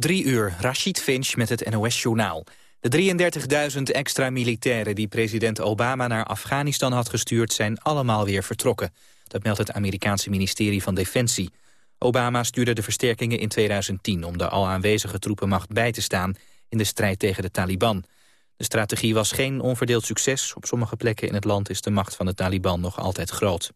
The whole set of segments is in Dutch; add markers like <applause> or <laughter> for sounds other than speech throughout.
Drie uur, Rashid Finch met het NOS-journaal. De 33.000 extra militairen die president Obama naar Afghanistan had gestuurd... zijn allemaal weer vertrokken. Dat meldt het Amerikaanse ministerie van Defensie. Obama stuurde de versterkingen in 2010 om de al aanwezige troepenmacht bij te staan... in de strijd tegen de Taliban. De strategie was geen onverdeeld succes. Op sommige plekken in het land is de macht van de Taliban nog altijd groot.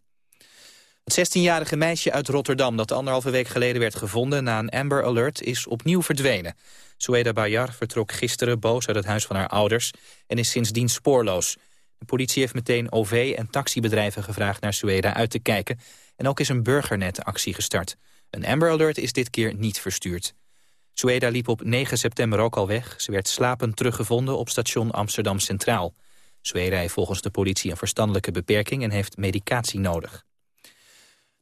Het 16-jarige meisje uit Rotterdam dat anderhalve week geleden werd gevonden na een Amber Alert is opnieuw verdwenen. Sueda Bayar vertrok gisteren boos uit het huis van haar ouders en is sindsdien spoorloos. De politie heeft meteen OV- en taxibedrijven gevraagd naar Sueda uit te kijken en ook is een burgernetactie gestart. Een Amber Alert is dit keer niet verstuurd. Sueda liep op 9 september ook al weg. Ze werd slapend teruggevonden op station Amsterdam Centraal. Sueda heeft volgens de politie een verstandelijke beperking en heeft medicatie nodig.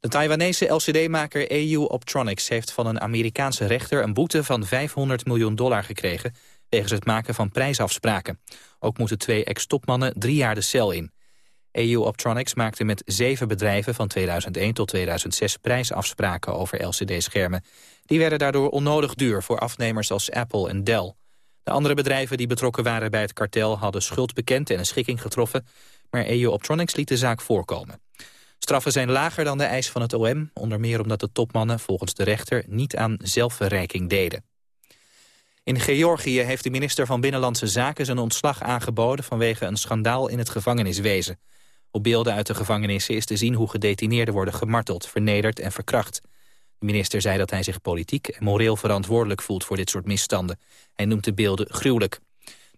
De Taiwanese LCD-maker EU Optronics heeft van een Amerikaanse rechter een boete van 500 miljoen dollar gekregen wegens het maken van prijsafspraken. Ook moeten twee ex-topmannen drie jaar de cel in. EU Optronics maakte met zeven bedrijven van 2001 tot 2006 prijsafspraken over LCD-schermen. Die werden daardoor onnodig duur voor afnemers als Apple en Dell. De andere bedrijven die betrokken waren bij het kartel hadden schuld bekend en een schikking getroffen, maar EU Optronics liet de zaak voorkomen. Straffen zijn lager dan de eis van het OM, onder meer omdat de topmannen volgens de rechter niet aan zelfverrijking deden. In Georgië heeft de minister van Binnenlandse Zaken zijn ontslag aangeboden vanwege een schandaal in het gevangeniswezen. Op beelden uit de gevangenissen is te zien hoe gedetineerden worden gemarteld, vernederd en verkracht. De minister zei dat hij zich politiek en moreel verantwoordelijk voelt voor dit soort misstanden. Hij noemt de beelden gruwelijk.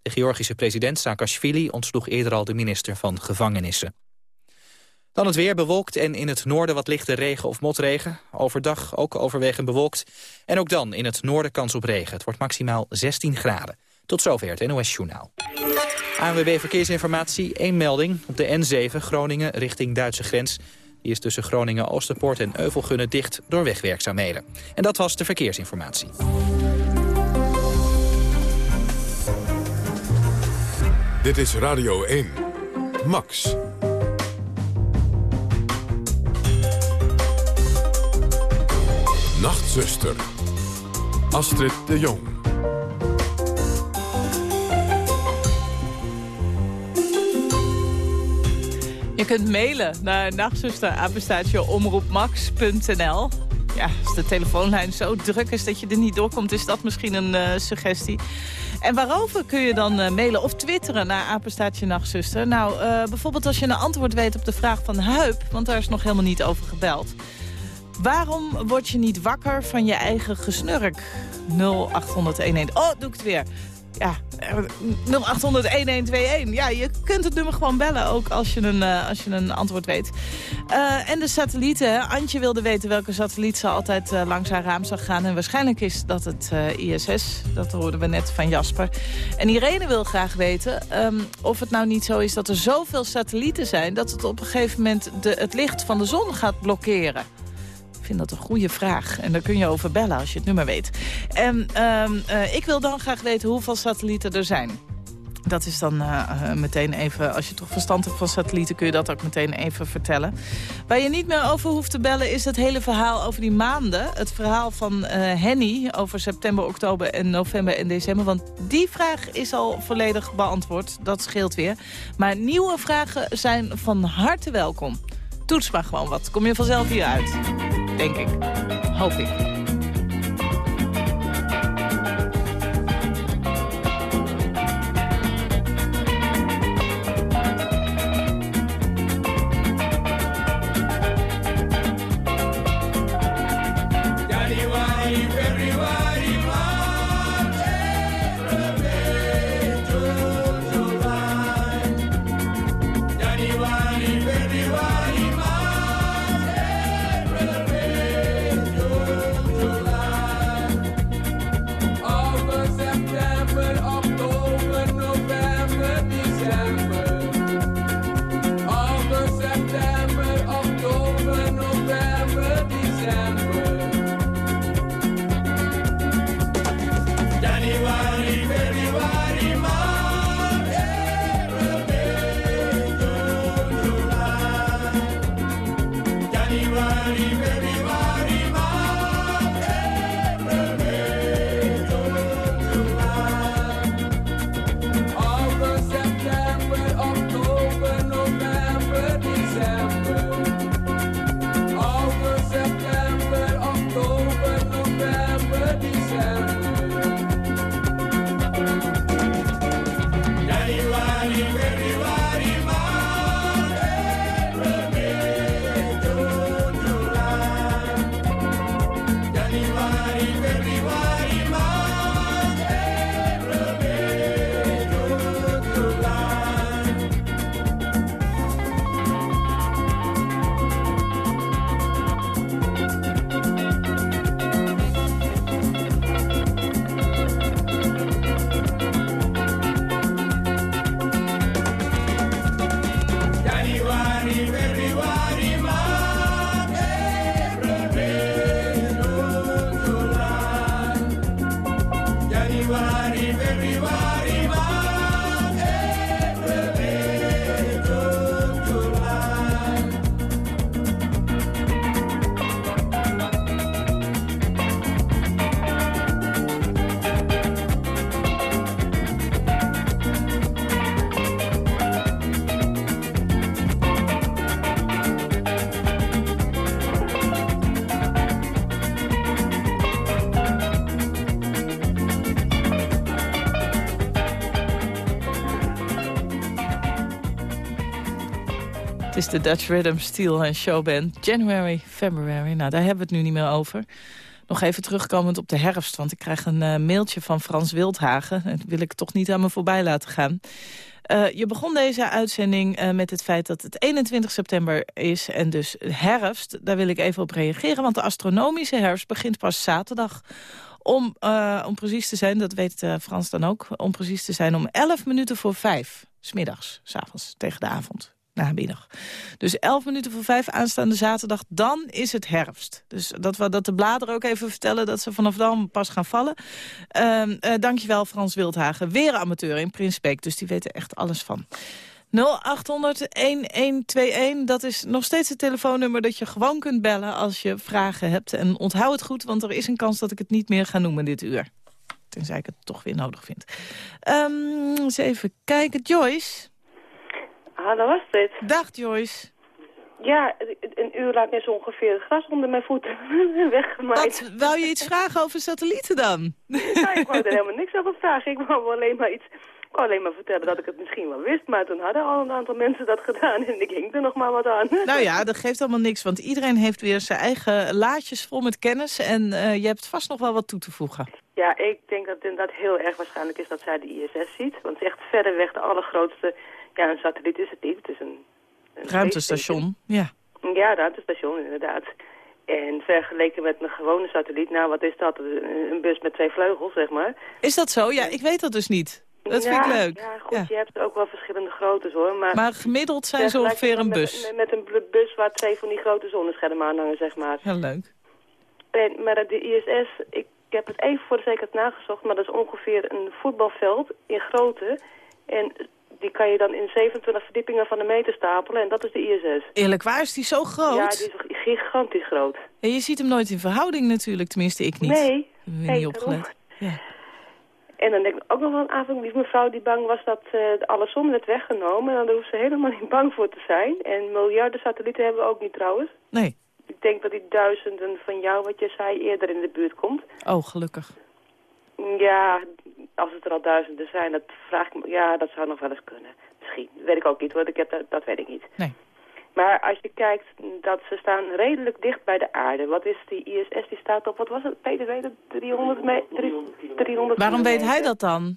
De Georgische president Saakashvili ontsloeg eerder al de minister van Gevangenissen. Dan het weer bewolkt en in het noorden wat lichte regen of motregen. Overdag ook overwegend bewolkt. En ook dan in het noorden kans op regen. Het wordt maximaal 16 graden. Tot zover het NOS Journaal. ANWB Verkeersinformatie, één melding. Op de N7 Groningen richting Duitse grens. Die is tussen Groningen, Oosterpoort en Euvelgunne dicht door wegwerkzaamheden. En dat was de verkeersinformatie. Dit is Radio 1. Max. Nachtzuster. Astrid de Jong. Je kunt mailen naar nachtzusterapenstaatje.omroepmax.nl. Ja, als de telefoonlijn zo druk is dat je er niet doorkomt, is dat misschien een uh, suggestie. En waarover kun je dan uh, mailen of twitteren naar apenstaatje nachtzuster? Nou, uh, bijvoorbeeld als je een antwoord weet op de vraag van Huip, want daar is nog helemaal niet over gebeld. Waarom word je niet wakker van je eigen gesnurk? 0800 Oh, doe ik het weer. Ja, 0800-1121. Ja, je kunt het nummer gewoon bellen, ook als je een, uh, als je een antwoord weet. Uh, en de satellieten. Antje wilde weten welke satelliet ze altijd uh, langs haar raam zag gaan. En waarschijnlijk is dat het ISS. Dat hoorden we net van Jasper. En Irene wil graag weten um, of het nou niet zo is dat er zoveel satellieten zijn... dat het op een gegeven moment de, het licht van de zon gaat blokkeren. Vind dat een goede vraag. En daar kun je over bellen als je het nummer weet. En um, uh, ik wil dan graag weten hoeveel satellieten er zijn. Dat is dan uh, meteen even, als je toch verstand hebt van satellieten... kun je dat ook meteen even vertellen. Waar je niet meer over hoeft te bellen is het hele verhaal over die maanden. Het verhaal van Henny over september, oktober en november en december. Want die vraag is al volledig beantwoord. Dat scheelt weer. Maar nieuwe vragen zijn van harte welkom. Toets maar gewoon wat. Kom je vanzelf hier uit. Denk ik. Hoop ik. De Dutch Rhythm, Steel en Showband. January, February, nou daar hebben we het nu niet meer over. Nog even terugkomend op de herfst, want ik krijg een uh, mailtje van Frans Wildhagen. Dat wil ik toch niet aan me voorbij laten gaan. Uh, je begon deze uitzending uh, met het feit dat het 21 september is en dus herfst. Daar wil ik even op reageren, want de astronomische herfst begint pas zaterdag. Om, om precies te zijn, dat weet Frans dan ook, om precies te zijn om 11 minuten voor 5. Smiddags, s'avonds, tegen de avond namiddag. Dus 11 minuten voor 5 aanstaande zaterdag, dan is het herfst. Dus dat we dat de bladeren ook even vertellen dat ze vanaf dan pas gaan vallen. Uh, uh, dankjewel Frans Wildhagen, weer amateur in Prinsbeek, dus die weten echt alles van. 0800-1121, dat is nog steeds het telefoonnummer dat je gewoon kunt bellen als je vragen hebt. En onthoud het goed, want er is een kans dat ik het niet meer ga noemen dit uur. Tenzij ik het toch weer nodig vind. Um, eens even kijken. Joyce? Hallo Astrid. Dag Joyce. Ja, een uur lang is ongeveer het gras onder mijn voeten <laughs> weggemaaid. Wat, wou je iets vragen over satellieten dan? Ja, ik wou er helemaal niks over vragen. Ik wou alleen maar iets... Ik wou alleen maar vertellen dat ik het misschien wel wist, maar toen hadden al een aantal mensen dat gedaan en ik hing er nog maar wat aan. Nou ja, dat geeft allemaal niks, want iedereen heeft weer zijn eigen laadjes vol met kennis en uh, je hebt vast nog wel wat toe te voegen. Ja, ik denk dat het inderdaad heel erg waarschijnlijk is dat zij de ISS ziet, want het is echt verder weg de allergrootste ja, een satelliet is het niet. Het is een... een ruimtestation, ja. Ja, ruimtestation, inderdaad. En vergeleken met een gewone satelliet, nou wat is dat? Een bus met twee vleugels, zeg maar. Is dat zo? Ja, ik weet dat dus niet. Dat ja, vind ik leuk. Ja, goed, je hebt ook wel verschillende groottes hoor. Maar, maar gemiddeld zijn ze ongeveer een bus. Met, met, een bus waar twee van die grote zonneschermen aan hangen, zeg maar. Heel leuk. En, maar de ISS, ik, ik heb het even voor de zekerheid nagezocht, maar dat is ongeveer een voetbalveld in grootte. En die kan je dan in 27 verdiepingen van de meter stapelen en dat is de ISS. Eerlijk waar, is die zo groot? Ja, die is gigantisch groot. En je ziet hem nooit in verhouding natuurlijk, tenminste ik niet. Nee. Ik heb niet opgelet. Ja. En dan denk ik ook nog wel een avond, die mevrouw die bang was dat uh, alle zon werd weggenomen. En daar hoeft ze helemaal niet bang voor te zijn. En miljarden satellieten hebben we ook niet trouwens. Nee. Ik denk dat die duizenden van jou, wat je zei, eerder in de buurt komt. Oh, gelukkig. Ja, als het er al duizenden zijn, dat vraag ik me, ja, dat zou nog wel eens kunnen. Misschien, dat weet ik ook niet, want ik heb dat, dat weet ik niet. Nee. Maar als je kijkt, dat ze staan redelijk dicht bij de aarde. Wat is die ISS, die staat op, wat was het, Peter weet het, 300 meter? 300 Waarom weet hij dat dan?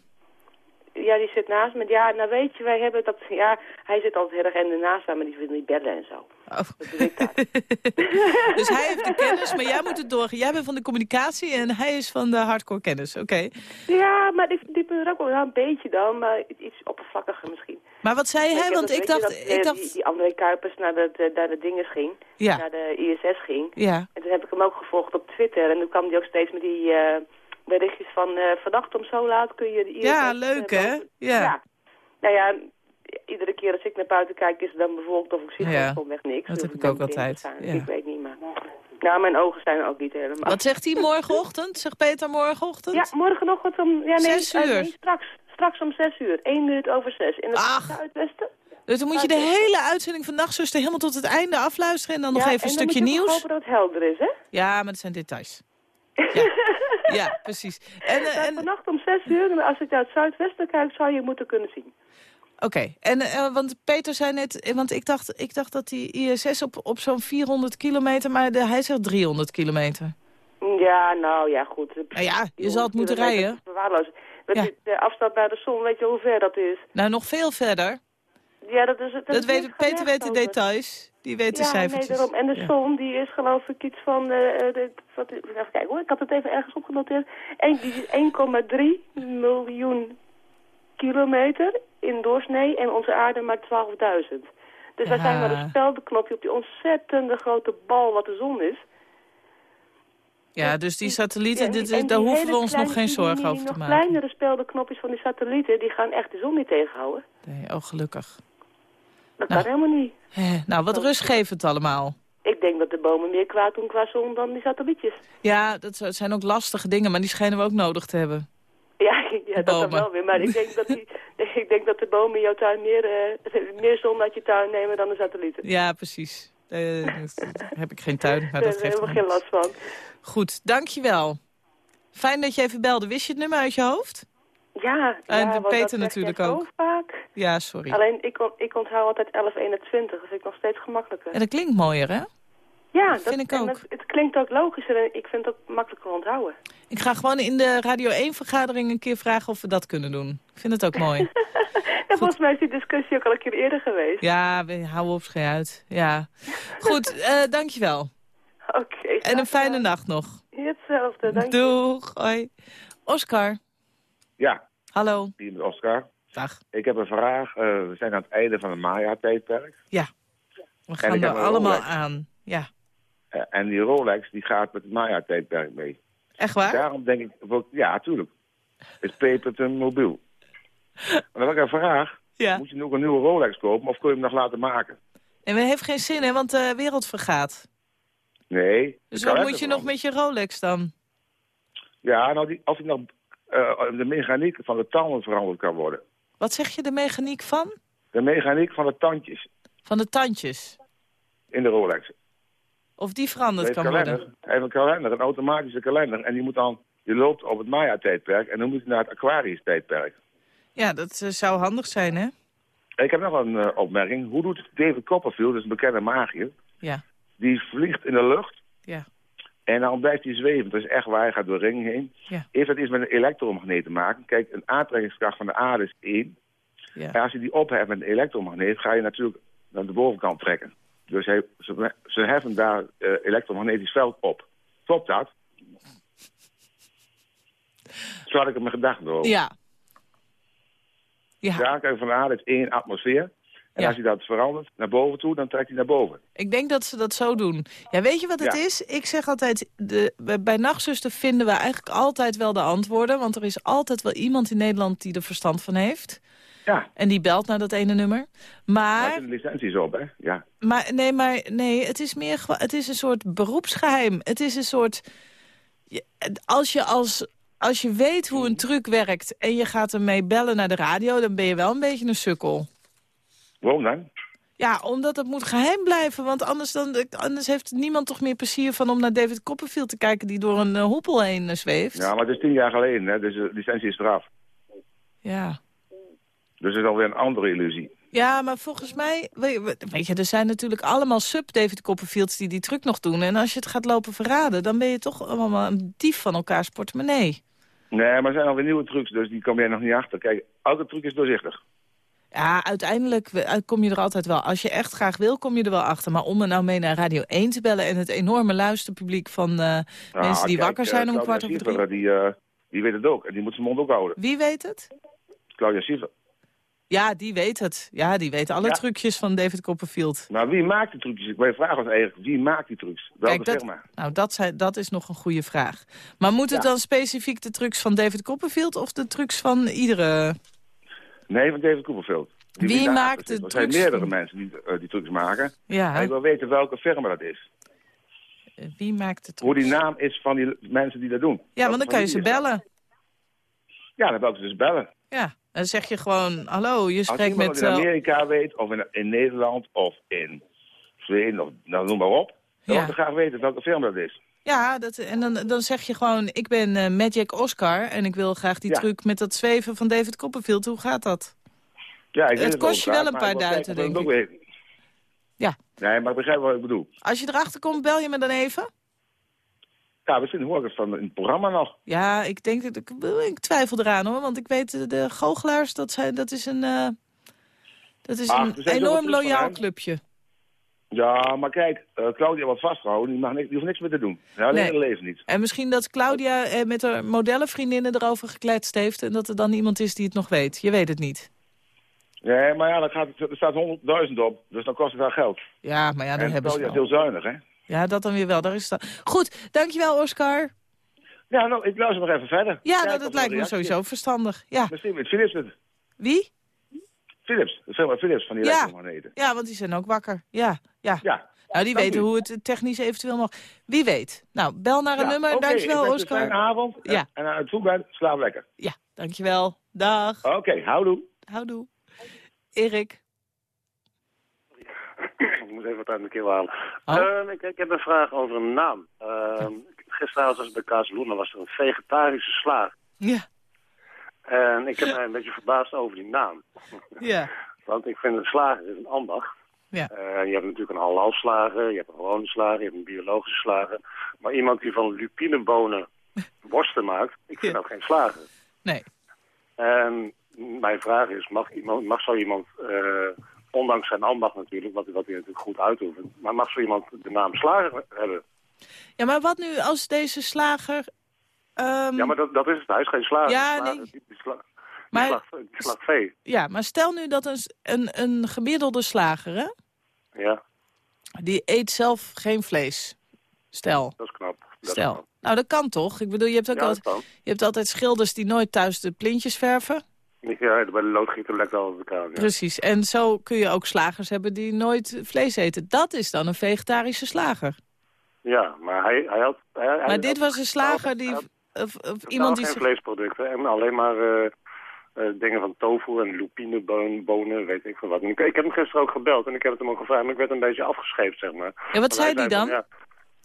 Ja, die zit naast me. Ja, nou weet je, wij hebben dat... Ja, hij zit altijd heel erg de naast maar die wil niet bellen en zo. Oh. <laughs> dus hij heeft de kennis, maar jij moet het doorgaan. Jij bent van de communicatie en hij is van de hardcore kennis, oké? Ja, maar die, die er ook wel een beetje dan, maar iets oppervlakkiger misschien. Maar wat zei hij? Want ik dacht... Dat, ik dacht... Die, die André Kuipers naar de, de, naar de dinges ging, ja. naar de ISS ging. Ja. En toen heb ik hem ook gevolgd op Twitter en toen kwam hij ook steeds met die... Uh, berichtjes van uh, vannacht om zo laat kun je. Ja, leuk hè? Ja. ja. Nou ja, iedere keer als ik naar buiten kijk is het dan bijvoorbeeld of ik zie ja. gewoon weg niks. Dat heb ik ook altijd. Ja. Ik weet niet, maar... Nou, mijn ogen zijn ook niet helemaal... Wat zegt hij morgenochtend? Zegt Peter morgenochtend? Ja, morgenochtend om... Ja, nee, zes uur? Nee, straks, straks om zes uur. Eén minuut over zes. In het Ach. zuidwesten. Dus dan moet je de hele uitzending van Nachtzuster helemaal tot het einde afluisteren... en dan nog even een en stukje dan moet je nieuws. hopen dat het helder is, hè? Ja, maar dat zijn details. Ja, <laughs> ja precies. En, uh, en... Vannacht om zes uur, als ik naar het zuidwesten kijk, zou je moeten kunnen zien. Oké, okay. en uh, want Peter zei net, want ik dacht, ik dacht dat die ISS op, op zo'n 400 kilometer, maar de, hij zegt 300 kilometer. Ja, nou ja, goed. Nou ja, je zal het moeten rijden. Ja. De afstand naar de zon, weet je hoe ver dat is? Nou, nog veel verder. Ja, dat is... Dat, dat weet, Peter weet de details. Die weet de ja, cijfertjes. Nee, daarom. En de zon, die is geloof ik iets van... Uh, de, wat, even kijken hoor, ik had het even ergens opgenoteerd. En die is 1,3 miljoen kilometer in doorsnee en onze aarde maar 12.000. Dus wij zijn maar een speldenknopje op die ontzettende grote bal wat de zon is. Ja, dus die satellieten, ja, dit, die daar hoeven we ons nog geen zorgen over te maken. Die kleinere speldenknopjes van die satellieten, die gaan echt de zon niet tegenhouden. Nee, oh gelukkig. Dat nou, kan helemaal niet. Hè, nou, wat rustgevend allemaal. Ik denk dat de bomen meer kwaad doen qua zon dan die satellietjes. Ja, dat zijn ook lastige dingen, maar die schijnen we ook nodig te hebben. Ja, <laughs> ja dat dan wel weer. Maar ik denk dat, die, <laughs> ik denk dat de bomen in jouw tuin meer, uh, meer zon uit je tuin nemen dan de satellieten. Ja, precies. Uh, daar heb ik geen tuin, maar dat Daar hebben we geen last van. Goed, dankjewel. Fijn dat je even belde. Wist je het nummer uit je hoofd? Ja, En ja, Peter dat natuurlijk ook. vaak. Ja, sorry. Alleen ik, on- ik onthoud altijd 1121, dat vind ik nog steeds gemakkelijker. En dat klinkt mooier, hè? ja, dat vind ik ook. Het, het klinkt ook logischer en ik vind het ook makkelijker onthouden. Ik ga gewoon in de Radio 1-vergadering een keer vragen of we dat kunnen doen. Ik vind het ook mooi. <laughs> En volgens mij is die discussie ook al een keer eerder geweest. Ja, we houden op schei uit. Ja. Goed, <laughs> eh dankjewel. Oké. En een fijne nacht nog. Hetzelfde, dank je. Doeg, hoi. Oscar, Ja, hallo. hier Oscar. Dag. Ik heb een vraag. Eh, we zijn aan het einde van het Maya-tijdperk. Ja, we gaan ik er allemaal Rolex. aan. Ja, Eh, en die Rolex die gaat met het Maya-tijdperk mee. echt waar? Daarom denk ik, ja, tuurlijk. Het pepert een mobiel. Maar dan heb ik een vraag. Ja. Moet je nu ook een nieuwe Rolex kopen of kun je hem nog laten maken? En we heeft geen zin, hè, want de wereld vergaat. Nee. Dus wat moet je nog met je Rolex dan? Ja, nou, die, als die nog de mechaniek van de tanden veranderd kan worden. Wat zeg je, de mechaniek van? De mechaniek van de tandjes Van de tandjes. in de Rolex. Of die veranderd kan kalender, worden. hij heeft een kalender, een automatische kalender. En die moet dan, die loopt op het Maya-tijdperk en dan moet hij naar het Aquarius-tijdperk. Ja, dat eh, zou handig zijn, hè? Ik heb nog een eh, opmerking. Hoe doet David Copperfield, dat is een bekende magier, Ja, die vliegt in de lucht ja. En dan blijft hij zweven. Dat is echt waar, hij gaat door ringen heen. Ja. Heeft dat iets met een elektromagneet te maken? Kijk, een aantrekkingskracht van de aarde is één. ja. En als je die opheft met een elektromagneet, ga je natuurlijk naar de bovenkant trekken. Dus hij, ze, ze heffen daar eh, elektromagnetisch veld op. Klopt dat? Zo had ik het me gedacht door. Ja. Ja, De kijk van de aarde is één atmosfeer. En Ja. als je dat verandert naar boven toe, dan trekt hij naar boven. ik denk dat ze dat zo doen. Ja, weet je wat het Ja. is? Ik zeg altijd, de, bij- Nachtzuster vinden we eigenlijk altijd wel de antwoorden. Want er is altijd wel iemand in Nederland die er verstand van heeft. Ja, En die belt naar dat ene nummer. Maar, zitten licenties op, hè? Ja. maar, nee, maar nee, het is meer het is een soort beroepsgeheim. Het is een soort... Als je, als, als je weet hoe een truc werkt en je gaat ermee bellen naar de radio... dan ben je wel een beetje een sukkel. Waarom dan? Ja, omdat het moet geheim blijven. Want anders, dan, anders heeft niemand toch meer plezier van om naar David Copperfield te kijken... die door een eh, hoepel heen eh, zweeft. Ja, maar het is tien jaar geleden, hè? Dus de licentie is eraf. Ja. Dus het is alweer een andere illusie. Ja, maar volgens mij... we- Weet je, er zijn natuurlijk allemaal sub-David Copperfields die die truc nog doen. En als je het gaat lopen verraden... dan ben je toch allemaal een dief van elkaars portemonnee. Nee, maar er zijn alweer nieuwe trucs, dus die kom jij nog niet achter. Kijk, elke truc is doorzichtig. Ja, uiteindelijk uit- kom je er altijd wel. Als je echt graag wil, kom je er wel achter. Maar om er nou mee naar Radio 1 te bellen... en het enorme luisterpubliek van eh, Nou, mensen die kijk, wakker eh, zijn om kwart over drie... Die, eh, die weet het ook. En die moet zijn mond ook houden. Wie weet het? Claudia Schiffer. Ja, die weet het. Ja, die weet alle Ja. trucjes van David Copperfield. Maar wie maakt die trucjes? Mijn vraag was eigenlijk, wie maakt die trucs? Welke Kijk, dat, nou, dat, dat is nog een goede vraag. Maar moet het dan specifiek de trucs van David Copperfield... of de trucs van iedere... Nee, van David Copperfield. Die Wie maakt de. Er zijn meerdere mensen die eh, die trucs maken. Ja, En ik wil weten welke firma dat is. wie maakt de Hoe die naam is van die mensen die dat doen. Ja, want dan kan je ze bellen. Ja, dan bel ik ze dus bellen. Ja, dan zeg je gewoon... Hallo, je Als spreekt met... het in eh, Amerika weet, of in, in Nederland, of in Zweden, of nou, noem maar op. Dan Ja. wil ik graag weten welke firma dat is. Ja, dat, en dan, dan zeg je gewoon... Ik ben eh, Magic Oscar en ik wil graag die Ja. truc met dat zweven van David Copperfield. Hoe gaat dat? Ja, ik Het kost je wel een paar duiten, denk ik. Ja. Nee, maar ik begrijp wat ik bedoel. Als je erachter komt, bel je me dan even? Ja, misschien hoor ik het van in het programma nog. Ja, ik denk dat ik, ik twijfel eraan hoor. Want ik weet, de, de goochelaars, dat, zijn, dat is een, eh, dat is Ach, een enorm loyaal clubje. Ja, maar kijk, eh, Claudia wordt vastgehouden, die, mag niks, die hoeft niks meer te doen. Ja, alleen Nee. leven niet. En misschien dat Claudia eh, met haar modellenvriendinnen erover gekletst heeft... en dat er dan iemand is die het nog weet. Je weet het niet. Nee, maar ja, dan gaat, er staat 100.000 op, dus dan kost het wel geld. Ja, maar ja, dat en hebben ze Claudia is wel. heel zuinig, hè? Ja, dat dan weer wel. Daar is dat. Goed, dankjewel Oscar. Ja, nou, ik luister nog even verder. Ja, nou, dat lijkt me reactie sowieso verstandig. Ja. Misschien met Philips het. Wie? Philips, de firma Philips van die Ja. elektromagneten. Ja, want die zijn ook wakker. Ja, ja. Ja. Nou, die weten u. hoe het technisch eventueel mag. Wie weet. Nou, bel naar een Ja, nummer. dankjewel, ik een Oscar. fijne avond. Ja. En aan het voetbal, slaap lekker. Ja, dankjewel. Dag. Oké, houdoe. Houdoe. Erik. <coughs> Ik moet even wat uit mijn keel halen. Oh. Ehm, ik, ik heb een vraag over een naam. Ehm gisteravond was bij Kaas Luna was er een vegetarische slaag. Ja. En ik heb mij een beetje verbaasd over die naam. Ja. Want ik vind een slager is een ambacht. Ja. Eh, je hebt natuurlijk een halal slager, je hebt een gewone slager, je hebt een biologische slager. Maar iemand die van lupinebonen <laughs> worsten maakt, ik vind Ja. dat geen slager. Nee. En mijn vraag is, mag, iemand, mag zo iemand, eh, ondanks zijn ambacht natuurlijk, wat, wat hij natuurlijk goed uitoefent, maar mag zo iemand de naam slager hebben? Ja, maar wat nu als deze slager... ehm, Ja, maar dat, dat is het. Hij is geen slager. Ja, nee. Die, die, sla, die, Maar- die vee. ja, maar stel nu dat een, een, een gemiddelde slager, hè, Ja, die eet zelf geen vlees. Stel, dat is knap. Dat is stel. knap. Nou, dat kan toch? Ik bedoel, je hebt ook Ja, altijd, je hebt altijd schilders die nooit thuis de plintjes verven. Ja, bij de loodgieter lekt al de kraan. Ja. Precies. En zo kun je ook slagers hebben die nooit vlees eten. Dat is dan een vegetarische slager. ja, maar hij, hij had... Hij, hij Maar had- dit was een slager die... had Of, of iemand die... geen vleesproducten en alleen maar eh, eh, dingen van tofu en lupinebonen, bonen, weet ik veel wat. Ik, ik heb hem gisteren ook gebeld en ik heb het hem ook gevraagd, maar ik werd een beetje afgescheept, zeg maar. Ja, wat zei hij die dan? van, ja,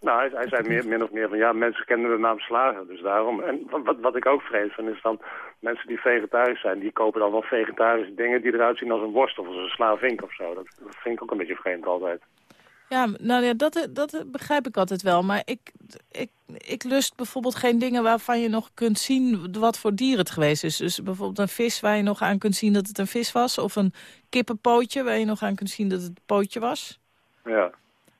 nou, hij, hij zei meer, min of meer van, ja, mensen kennen de naam slager, dus daarom. En wat- wat, wat ik ook vrees van is dan, mensen die vegetarisch zijn, die kopen dan wel vegetarische dingen die eruit zien als een worst of als een slavink of zo. Dat, dat vind ik ook een beetje vreemd altijd. Ja, nou ja, dat, dat begrijp ik altijd wel. Maar ik, ik, ik lust bijvoorbeeld geen dingen waarvan je nog kunt zien wat voor dier het geweest is. Dus bijvoorbeeld een vis waar je nog aan kunt zien dat het een vis was. Of een kippenpootje waar je nog aan kunt zien dat het een pootje was. Ja.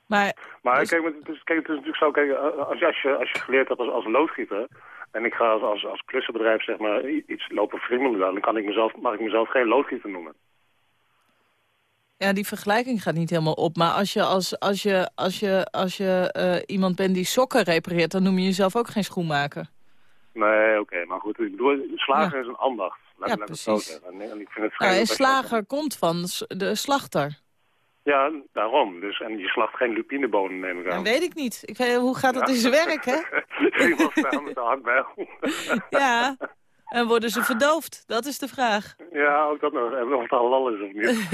Maar Maar Dus- kijk, het is, kijk, het is natuurlijk zo, kijk, als, je, als, je, als je geleerd hebt als, als loodgieter... en ik ga als, als, als klussenbedrijf zeg maar iets lopen friemelen... dan kan ik mezelf, mag ik mezelf geen loodgieter noemen. Ja, die vergelijking gaat niet helemaal op. Maar als je, als, als je, als je, als je eh, iemand bent die sokken repareert... dan noem je jezelf ook geen schoenmaker. Nee, oké, maar goed, ik bedoel, slager is een ambacht. Laat, Ja, laat precies. zeggen. En, en ik vind het Nou, en dat je- slager komt van de slachter. Ja, daarom. Dus, en je slacht geen lupinebonen, neem ik Dat aan. weet ik niet. Ik weet, hoe gaat dat in zijn werk, hè? <laughs> Iemand staan met de hakbijl. <laughs> Ja, en worden ze verdoofd? Dat is de vraag. Ja, ook dat nog. En of het halal is of niet.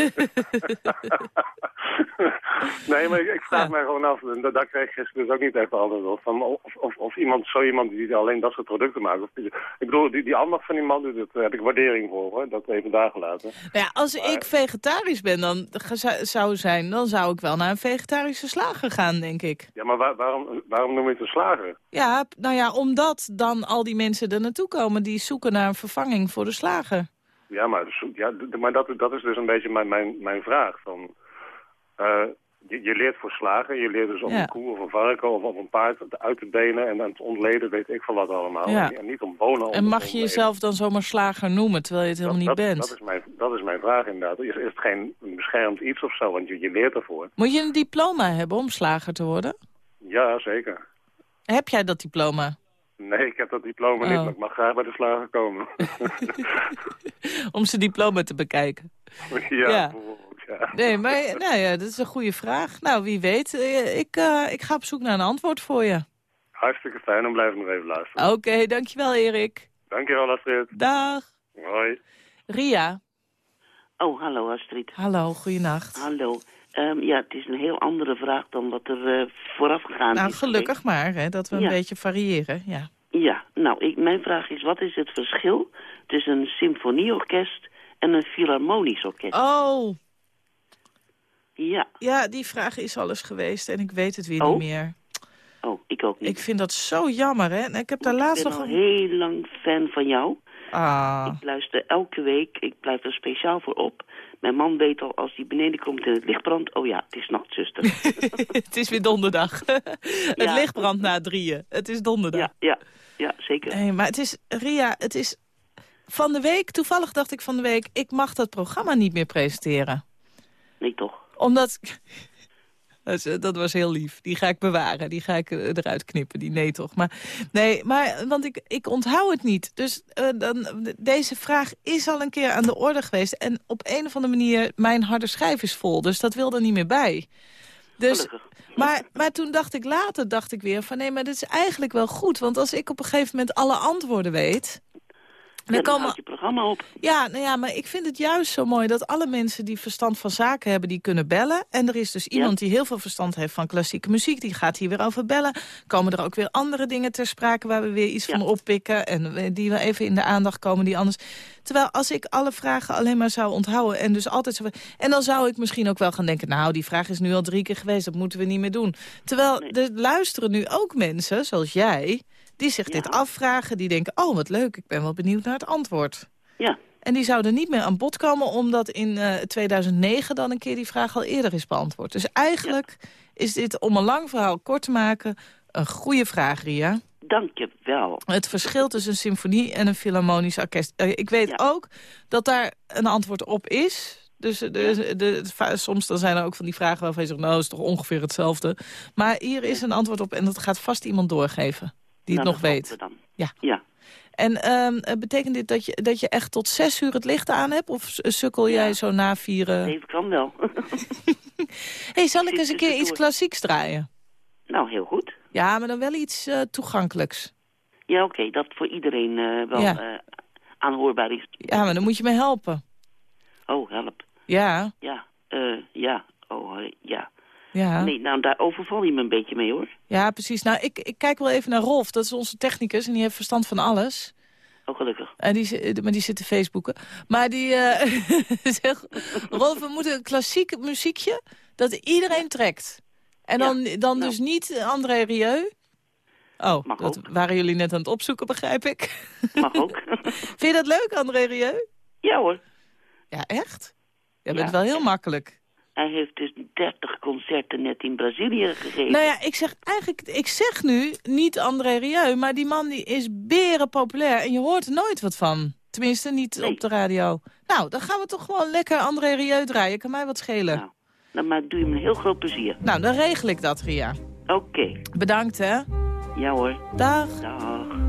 <laughs> nee, maar ik, ik vraag Ja. mij gewoon af, en daar kreeg ik gisteren dus ook niet echt antwoord op, van of, of, of iemand, zo iemand die alleen dat soort producten maakt. Of, ik bedoel, die, die van die man, daar heb ik waardering voor, hoor. dat even daar gelaten. Nou ja, als Maar- ik vegetarisch ben, dan zou zijn, dan zou ik wel naar een vegetarische slager gaan, denk ik. Ja, maar waar- waarom, waarom noem je het een slager? Ja, nou ja, omdat dan al die mensen er naartoe komen die zoeken naar een vervanging voor de slager. Ja, maar, ja, maar dat, dat is dus een beetje mijn, mijn, mijn vraag. Van, eh, je, je leert voor slagen, je leert dus om Ja. een koe of een varken of om een paard uit te benen en aan het ontleden, weet ik van wat allemaal. Ja. En, niet om bonen. En mag je jezelf dan zomaar slager noemen, terwijl je het helemaal dat, niet dat, bent? Dat is, mijn, dat is mijn vraag inderdaad. Is, is het geen beschermd iets of zo? Want je, je leert ervoor. Moet je een diploma hebben om slager te worden? Ja, zeker. Heb jij dat diploma? Nee, ik heb dat diploma Oh. niet, maar ik mag graag bij de slager komen. <laughs> Om zijn diploma te bekijken. ja, Ja. bijvoorbeeld, ja. Nee, maar nou ja, dat is een goede vraag. Nou, wie weet. eh, Ik, eh, ik ga op zoek naar een antwoord voor je. Hartstikke fijn, dan blijf ik nog even luisteren. Oké, dankjewel Erik. Dankjewel Astrid. Dag. Hoi. Ria. Oh, hallo Astrid. Hallo, goeienacht. Hallo. Ehm, ja, het is een heel andere vraag dan wat er eh, vooraf gegaan Nou, is. gelukkig maar, hè, dat we een beetje variëren. Ja. Ja, nou, ik, mijn vraag is, wat is het verschil tussen een symfonieorkest en een filharmonisch orkest? Oh, Ja, ja, die vraag is al eens geweest en ik weet het weer Oh? niet meer. oh, ik ook niet. Ik vind dat zo jammer, hè. Ik heb daar laatst ik ben nog... al heel lang fan van jou. Ah, Ik luister elke week, ik blijf er speciaal voor op. Mijn man weet al, als hij beneden komt en het licht brandt... oh ja, het is nachtzuster. <laughs> het is weer donderdag. <laughs> het Ja. licht brandt na drieën. Het is donderdag. ja, ja, ja, zeker. Nee, maar het is, Ria, het is van de week, toevallig dacht ik van de week... ik mag dat programma niet meer presenteren. Nee, toch? Omdat... Dat is- Dat was heel lief. Die ga ik bewaren. Die ga ik eh, eruit knippen. Die nee toch. Maar, nee, maar want ik, ik onthoud het niet. Dus eh, dan, deze vraag is al een keer aan de orde geweest. En op een of andere manier, mijn harde schijf is vol. Dus dat wil er niet meer bij. Dus, maar, maar toen dacht ik later, dacht ik weer van... nee, maar dit is eigenlijk wel goed. Want als ik op een gegeven moment alle antwoorden weet... Dan komen, houdt je programma op. ja, nou ja, maar ik vind het juist zo mooi dat alle mensen die verstand van zaken hebben, die kunnen bellen. En er is dus iemand die heel veel verstand heeft van klassieke muziek, die gaat hier weer over bellen. Komen er ook weer andere dingen ter sprake waar we weer iets Ja. van oppikken en die we even in de aandacht komen, die anders. Terwijl als ik alle vragen alleen maar zou onthouden en dus altijd zo... En dan zou ik misschien ook wel gaan denken, nou, die vraag is nu al drie keer geweest, dat moeten we niet meer doen. Terwijl Nee. er luisteren nu ook mensen, zoals jij, die zich Ja. dit afvragen, die denken, oh, wat leuk, ik ben wel benieuwd naar het antwoord. Ja, En die zouden niet meer aan bod komen... omdat in eh, 2009 dan een keer die vraag al eerder is beantwoord. Dus eigenlijk is dit, om een lang verhaal kort te maken... een goede vraag, Ria. dank je wel. Het verschil tussen een symfonie en een filharmonisch orkest. Eh, ik weet Ja. ook dat daar een antwoord op is... Dus de, de, soms dan zijn er ook van die vragen waarvan je zegt... nou, is toch ongeveer hetzelfde. Maar hier is een antwoord op en dat gaat vast iemand doorgeven... die het Nou, nog dat weet. Ja. Ja. En ehm, eh, betekent dit dat je, dat je echt tot zes uur het licht aan hebt? Of s- sukkel Ja. jij zo na vieren? Even kan wel. <laughs> hey, zal ik eens een keer iets klassieks draaien? nou, heel goed. Ja, maar dan wel iets eh, toegankelijks. Ja, oké, dat voor iedereen eh, wel Ja. eh, aanhoorbaar is. Ja, maar dan moet je me helpen. Oh, help. Ja, Ja, eh, ja. Oh, eh, ja. Ja. Nee, nou, daar overval je me een beetje mee, hoor. Ja, precies. Nou, ik, ik kijk wel even naar Rolf. Dat is onze technicus en die heeft verstand van alles. Oh, gelukkig. En die, maar die zit te Facebooken. Maar die eh <laughs> zegt... Rolf, we moeten een klassiek muziekje dat iedereen trekt. En Ja, dan, dan nou. dus niet André Rieu. Oh, Mag dat ook. waren jullie net aan het opzoeken, begrijp ik. Mag ook. <laughs> Vind je dat leuk, André Rieu? ja, hoor. Ja, echt? Jij Ja, bent wel heel makkelijk. Hij heeft dus 30 concerten net in Brazilië gegeven. Nou ja, ik zeg eigenlijk, ik zeg nu niet André Rieu, maar die man die is beren populair en je hoort er nooit wat van. Tenminste, niet Nee. op de radio. Nou, dan gaan we toch gewoon lekker André Rieu draaien. Kan mij wat schelen. Nou, dan maar doe je me een heel groot plezier. Nou, dan regel ik dat, Ria. Oké. Bedankt, hè. Ja, hoor. Dag. Dag.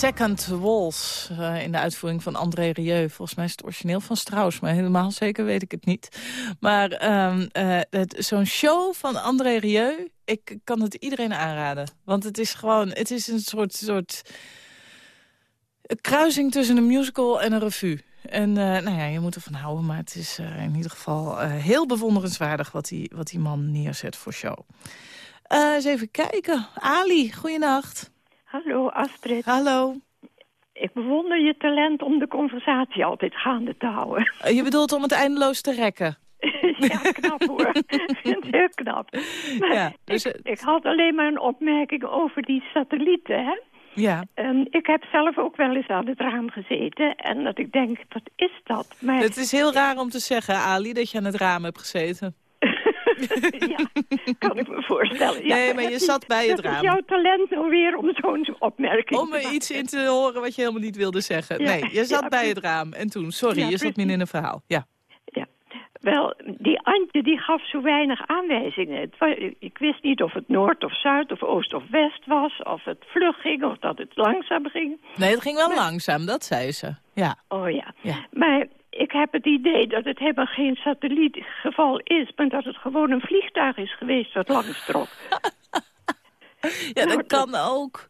Second Waltz uh, in de uitvoering van André Rieu. Volgens mij is het origineel van Strauss, maar helemaal zeker weet ik het niet. Maar um, zo'n show van André Rieu, ik kan het iedereen aanraden. Want het is gewoon, het is een soort, soort kruising tussen een musical en een revue. En uh, nou ja, je moet ervan houden, maar het is in ieder geval heel bewonderenswaardig wat die, wat die man neerzet voor show. eens even kijken. Ali, goeienacht. Hallo Astrid. Hallo. Ik bewonder je talent om de conversatie altijd gaande te houden. je bedoelt om het eindeloos te rekken? <laughs> ja, knap hoor. <laughs> heel knap. Ja, dus... ik, ik had alleen maar een opmerking over die satellieten, hè? Ja. Um, ik heb zelf ook wel eens aan het raam gezeten. En dat ik denk, wat is dat? Maar... Het is heel raar om te zeggen, Ali, dat je aan het raam hebt gezeten. <laughs> ja, kan ik me voorstellen. Ja, nee, maar je zat bij het raam. Dat is jouw talent nou weer om zo'n opmerking Om er iets in te horen wat je helemaal niet wilde zeggen. nee, je zat bij het raam. En toen, sorry, je zat min in een verhaal. Ja. Wel, die Antje die gaf zo weinig aanwijzingen. ik wist niet of het noord of zuid of oost of west was... of het vlug ging of dat het langzaam ging. Nee, het ging wel langzaam, dat zei ze. Ja. Oh ja. ja. Maar ik heb het idee dat het helemaal geen satellietgeval is... maar dat het gewoon een vliegtuig is geweest dat langs trok. <laughs> Ja, dat kan ook.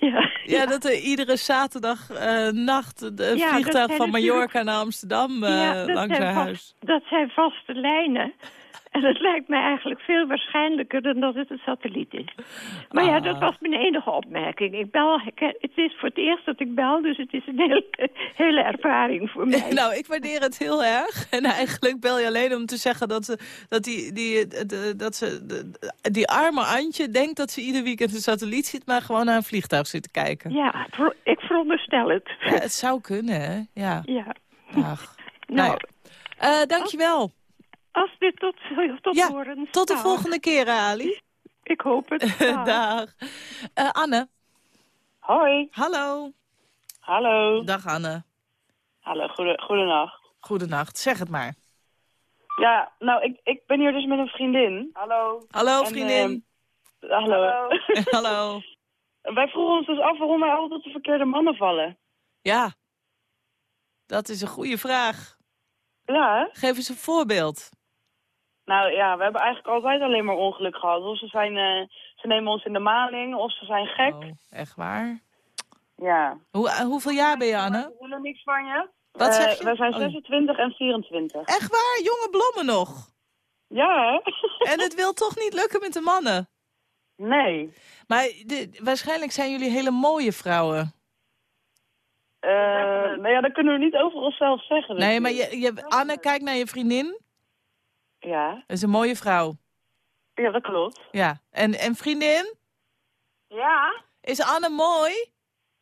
Ja, ja, dat er iedere zaterdag uh, nacht een ja, vliegtuig van Mallorca naar Amsterdam uh, ja, langs haar huis. Dat zijn vaste lijnen. En het lijkt me eigenlijk veel waarschijnlijker dan dat het een satelliet is. Maar ja, dat ah. was mijn enige opmerking. Ik bel, het is voor het eerst dat ik bel, dus het is een hele, hele ervaring voor mij. <laughs> nou, ik waardeer het heel erg. En eigenlijk bel je alleen om te zeggen dat, ze, dat, die, die, dat ze, die arme Antje denkt dat ze ieder weekend een satelliet ziet, maar gewoon naar een vliegtuig zit te kijken. Ja, ik veronderstel het. Ja, het zou kunnen, hè? Ja. Ja. Ach. Nou, uh, dankjewel. Als dit tot, <laughs> tot ja, horen. Tot de volgende keer, Ali. <laughs> Ik hoop het. <laughs> Dag. Uh, Anne. Hoi. Hallo. Hallo. Dag Anne. Hallo, goede, goedenacht. Goedenacht, zeg het maar. Ja, nou, ik, ik ben hier dus met een vriendin. Hallo. Hallo, vriendin. Uh, hallo. Hallo. hallo. Wij vroegen ons dus af waarom wij altijd op de verkeerde mannen vallen. Ja, dat is een goede vraag. Ja. Geef eens een voorbeeld. Nou ja, we hebben eigenlijk altijd alleen maar ongeluk gehad. Of ze, zijn, uh, ze nemen ons in de maling, of ze zijn gek. Oh, echt waar? Ja. Hoe, uh, hoeveel jaar ben je, Anne? We willen niks van je. Wat zeg je? We zijn 26 oh. en 24. Echt waar? Jonge blommen nog? Ja. en het wil toch niet lukken met de mannen? Nee. Maar de, waarschijnlijk zijn jullie hele mooie vrouwen. Uh, nou ja, dat kunnen we niet over onszelf zeggen. Nee, maar je, je, Anne, kijk naar je vriendin. Ja. Dat is een mooie vrouw. Ja, dat klopt. Ja. En, en vriendin? Ja. Is Anne mooi?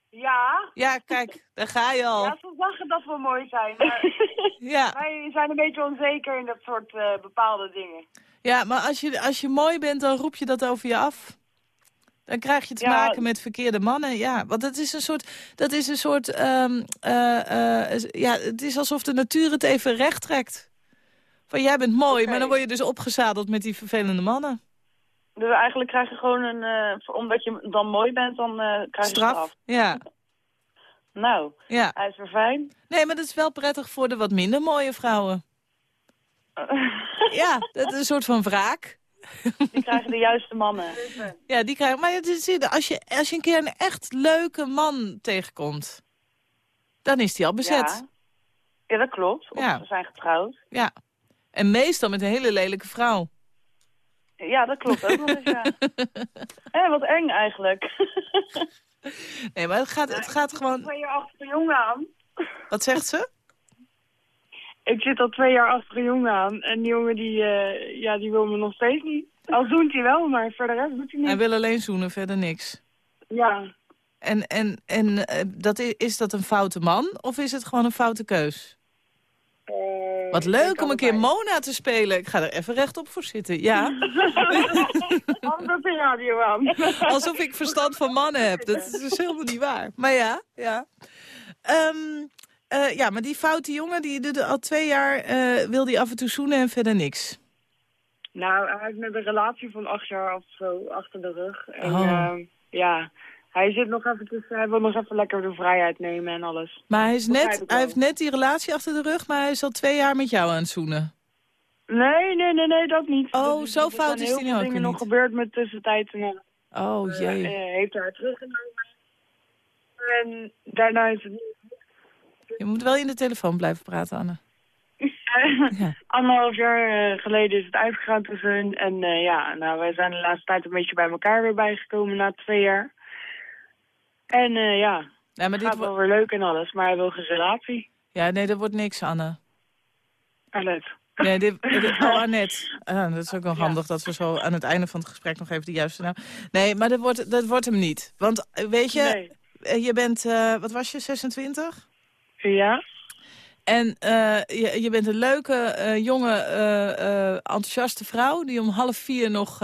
Ja. Ja, kijk, daar ga je al. Ja, ze zeggen dat we mooi zijn. Maar <laughs> ja. Wij zijn een beetje onzeker in dat soort uh, bepaalde dingen. Ja, maar als je, als je mooi bent, dan roep je dat over je af. Dan krijg je te ja. maken met verkeerde mannen. Ja, want dat is een soort... Dat is een soort um, uh, uh, ja, het is alsof de natuur het even recht trekt. Van jij bent mooi, okay. maar dan word je dus opgezadeld met die vervelende mannen. Dus eigenlijk krijg je gewoon een... Uh, omdat je dan mooi bent, dan krijg je straf. straf. Ja. <laughs> Nou, ja. hij is weer fijn. Nee, maar dat is wel prettig voor de wat minder mooie vrouwen. <laughs> ja, dat is een soort van wraak. <laughs> Die krijgen de juiste mannen. Ja, die krijgen. Maar als, je, als je een keer een echt leuke man tegenkomt, dan is die al bezet. Ja, ja dat klopt. Of ja. ze zijn getrouwd. Ja. En meestal met een hele lelijke vrouw. Ja, dat klopt ook nog eens, ja. <laughs> eh, wat eng eigenlijk. <laughs> nee, maar het gaat, het gaat gewoon... Twee jaar achter de jongen aan. Wat zegt ze? <laughs> ik zit al twee jaar achter een jongen aan. En die jongen die, uh, ja, die wil me nog steeds niet. Al zoent hij wel, maar verder rest doet hij niet. Hij wil alleen zoenen, verder niks. Ja. En, en, en uh, dat is, is dat een foute man of is het gewoon een foute keus? Uh, Wat leuk om een keer Mona te spelen. Ik ga er even rechtop voor zitten. Ja. <laughs> Alsof je radio aan. <laughs> Alsof ik verstand van mannen heb. Dat is dus helemaal niet waar. Maar ja, ja. Um, uh, ja, maar die foute jongen, die doet al twee jaar, uh, wil die af en toe zoenen en verder niks. Nou, hij heeft net een relatie van acht jaar of zo achter de rug. En oh. uh, ja, Hij zit nog even, hij wil nog even lekker de vrijheid nemen en alles. Maar hij, is net, hij heeft net die relatie achter de rug, maar hij is al twee jaar met jou aan het zoenen. Nee, nee, nee, nee, dat niet. Oh, zo fout is veel nou ook dingen nog gebeurd met tussentijd. En, eh, Oh jee. eh, heeft haar teruggenomen. En daarna is het. Je moet wel in de telefoon blijven praten, Anne. <laughs> Ja. Anderhalf jaar eh, geleden is het uitgegaan tussen hun. En eh, ja, nou, wij zijn de laatste tijd een beetje bij elkaar weer bijgekomen na twee jaar. En eh, ja, Ja, maar dit gaat wel weer leuk en alles. Maar hij wil geen relatie. Ja, nee, dat wordt niks, Anne. Arlet. Nee, dit, <laughs> dit- oh, Annette. Ah, dat is ook wel handig dat we zo aan het einde van het gesprek nog even de juiste naam... Nee, maar dat wordt, dat wordt hem niet. Want, eh, weet je, Nee. eh, je bent, wat was je, 26? Ja? En eh, je, je bent een leuke, eh, jonge, eh, enthousiaste vrouw... die om half vier nog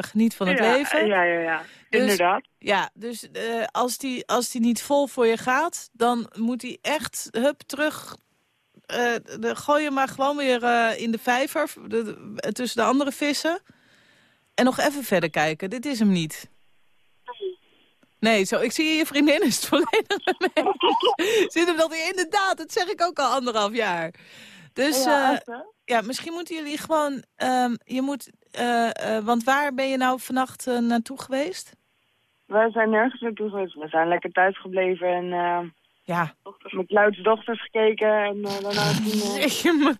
geniet van het ja, leven. Ja, ja, ja. Dus- Inderdaad. Ja, dus als, die, als die niet vol voor je gaat... dan moet hij echt, hup, terug... de, gooi je maar gewoon weer in de vijver de- tussen de andere vissen. En nog even verder kijken. Dit is hem niet. Nee, zo, ik zie je vriendin is het <laughs> volledig mee. Zit hem dat inderdaad, dat zeg ik ook al anderhalf jaar. Dus Ja, echt, hè? ja misschien moeten jullie gewoon... ehm, je moet, eh, eh, want waar ben je nou vannacht eh, naartoe geweest? Wij zijn nergens naartoe geweest. We zijn lekker thuis gebleven en eh Ja, met Clouds dochters gekeken. En eh, daarna <laughs> toen... eh, je mijn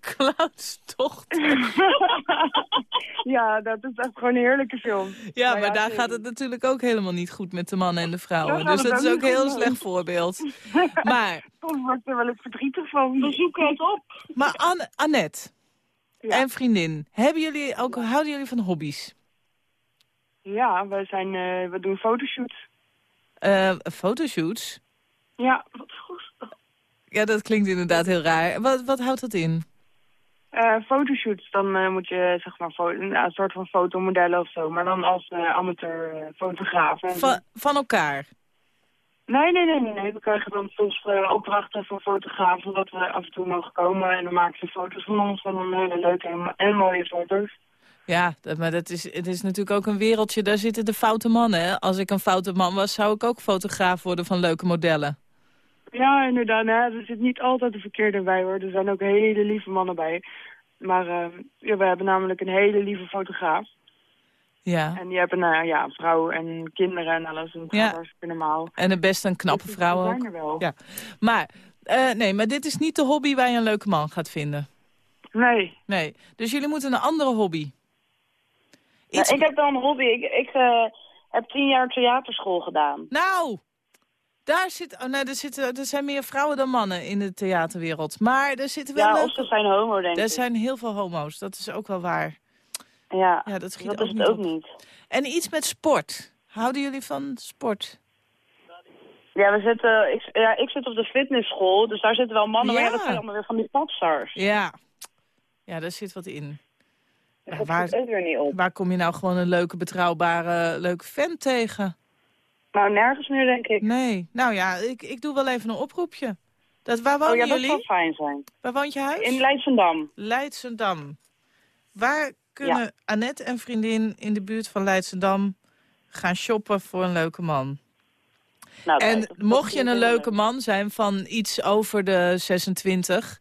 <laughs> ja, dat is echt gewoon een heerlijke film. Ja, Nou maar ja, daar zeker. gaat het natuurlijk ook helemaal niet goed met de mannen en de vrouwen. Dus dat het is ook een heel slecht voorbeeld. <laughs> Maar, Soms word ik er wel eens verdrietig van. We zoeken het op. maar Anne, Annette Ja. en vriendin, hebben jullie ook, houden jullie van hobby's? Ja, we, zijn, eh, we doen fotoshoots. Eh, fotoshoots? Ja, wat goed. Ja, dat klinkt inderdaad heel raar. Wat, wat houdt dat in? Eh, fotoshoots, dan eh, moet je zeg maar een soort van fotomodellen of zo. Maar dan als amateur eh, fotograaf. En- Van, van elkaar? Nee, nee, nee, nee. We krijgen dan soms opdrachten van fotografen dat we af en toe mogen komen. En dan maken ze foto's van ons van een hele leuke en, en mooie foto's. Ja, dat, maar dat is, het is natuurlijk ook een wereldje, daar zitten de foute mannen. Hè? Als ik een foute man was, zou ik ook fotograaf worden van leuke modellen. Ja, inderdaad. Nou, er zit niet altijd de verkeerde bij hoor. Er zijn ook hele lieve mannen bij. Maar eh, ja, we hebben namelijk een hele lieve fotograaf. Ja, En die hebben nou ja, vrouw en kinderen en alles. En Ja. hartstikke normaal. en het best een knappe Dus vrouw ook. zijn er wel. Ja. Maar, eh, nee, maar dit is niet de hobby waar je een leuke man gaat vinden. Nee. Nee, dus jullie moeten een andere hobby. Nou, ik heb wel een hobby. Ik, ik eh, heb tien jaar theaterschool gedaan. Nou, daar, zit, oh, nee, er, zitten, er zijn meer vrouwen dan mannen in de theaterwereld. Maar er zitten wel Ja, leuke- of ze zijn homo, denk Er ik. zijn heel veel homo's, dat is ook wel waar. Ja, Ja, dat schiet dat ook is het ook op. niet. En iets met sport. Houden jullie van sport? Ja, we zitten, ik, ja, ik zit op de fitnessschool, dus daar zitten wel mannen. Maar ja, Ja. dat zijn allemaal weer van die popstars. Ja, ja daar zit wat in. Ja, waar, ook weer niet op. waar kom je nou gewoon een leuke, betrouwbare, leuke vent tegen? Nou, nergens meer, denk ik. Nee, nou ja, ik, ik doe wel even een oproepje. Dat, waar Oh wonen ja, dat jullie? zou fijn zijn. Waar woont je huis? In Leidsendam. Leidsendam. Waar kunnen Annette en vriendin in de buurt van Leidsendam gaan shoppen voor een leuke man? Nou, En mocht je een leuke leuk. man zijn van iets over de 26...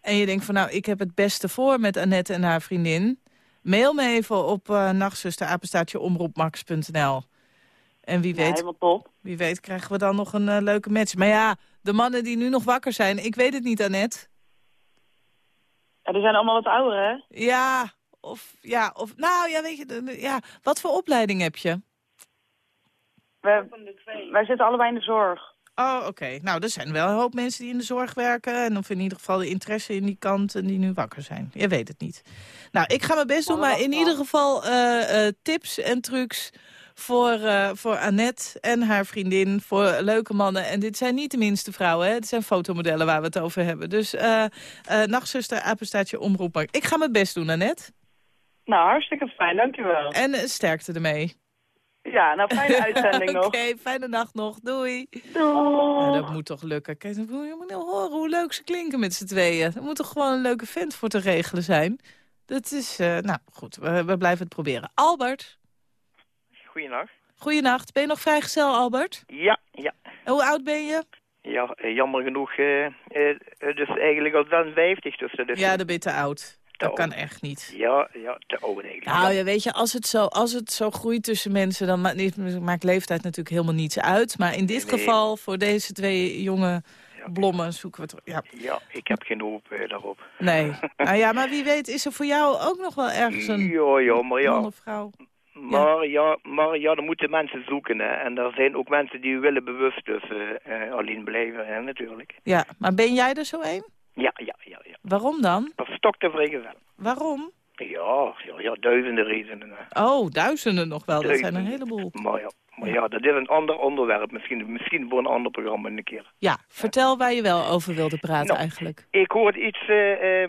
en je denkt van nou, ik heb het beste voor met Annette en haar vriendin... mail me even op uh, nachtzusterapenstaatje omroepmax.nl. En wie weet, top. wie weet krijgen we dan nog een eh, leuke match. Maar ja, de mannen die nu nog wakker zijn, ik weet het niet, Annette. Ja, die zijn allemaal wat ouder, hè? Ja, of, ja, of nou ja, weet je, ja, wat voor opleiding heb je? Wij, wij zitten allebei in de zorg. Oh, oké. Nou, er zijn wel een hoop mensen die in de zorg werken. En of in ieder geval de interesse in die kant en die nu wakker zijn. Je weet het niet. Nou, ik ga mijn best doen, maar in ieder geval eh, eh, tips en trucs voor, eh, voor Annette en haar vriendin, voor leuke mannen. En dit zijn niet de minste vrouwen, hè? Het zijn fotomodellen waar we het over hebben. Dus eh eh nachtzuster, apenstaatje, omroep. Ik ga mijn best doen, Annette. Nou, hartstikke fijn, dankjewel. En sterkte ermee. Ja, nou, fijne <laughs> uitzending nog. Oké, fijne nacht nog. Doei. Doei. Ja, dat moet toch lukken. Kijk, je moet nou horen hoe leuk ze klinken met z'n tweeën. Er moet toch gewoon een leuke vent voor te regelen zijn. Dat is, nou goed, we, we blijven het proberen. Albert, Goeiedag. Goedenacht. Ben je nog vrijgezel, Albert? Ja, ja. En hoe oud ben je? Ja, eh, jammer genoeg. Uh, uh, dus eigenlijk al dan 50. Dus dat is ja, dan ben je te oud. Dat kan echt niet. Ja, ja, te oud eigenlijk. Nou, ja, weet je, als het, zo, als het zo groeit tussen mensen... dan maakt leeftijd natuurlijk helemaal niets uit. Maar in dit geval, voor deze twee jonge blommen zoeken we het... Ja, ja ik heb geen hoop daarop. Nee. <laughs> nou ja, maar wie weet is er voor jou ook nog wel ergens een ja, ja, maar ja. man of vrouw... Maar ja. maar ja, dan moeten mensen zoeken. Hè. En er zijn ook mensen die willen bewust dus uh, alleen blijven, hè, natuurlijk. Ja, maar ben jij er zo een? Ja, ja, ja. ja. Waarom dan? Verstokte vrijgezel. Waarom? Ja, ja, ja, duizenden redenen. Oh, duizenden nog wel. Dat zijn een heleboel. Maar ja, maar ja, dat is een ander onderwerp. Misschien, misschien voor een ander programma een keer. Ja, vertel waar je wel over wilde praten nou, eigenlijk. Ik hoorde iets uh, uh,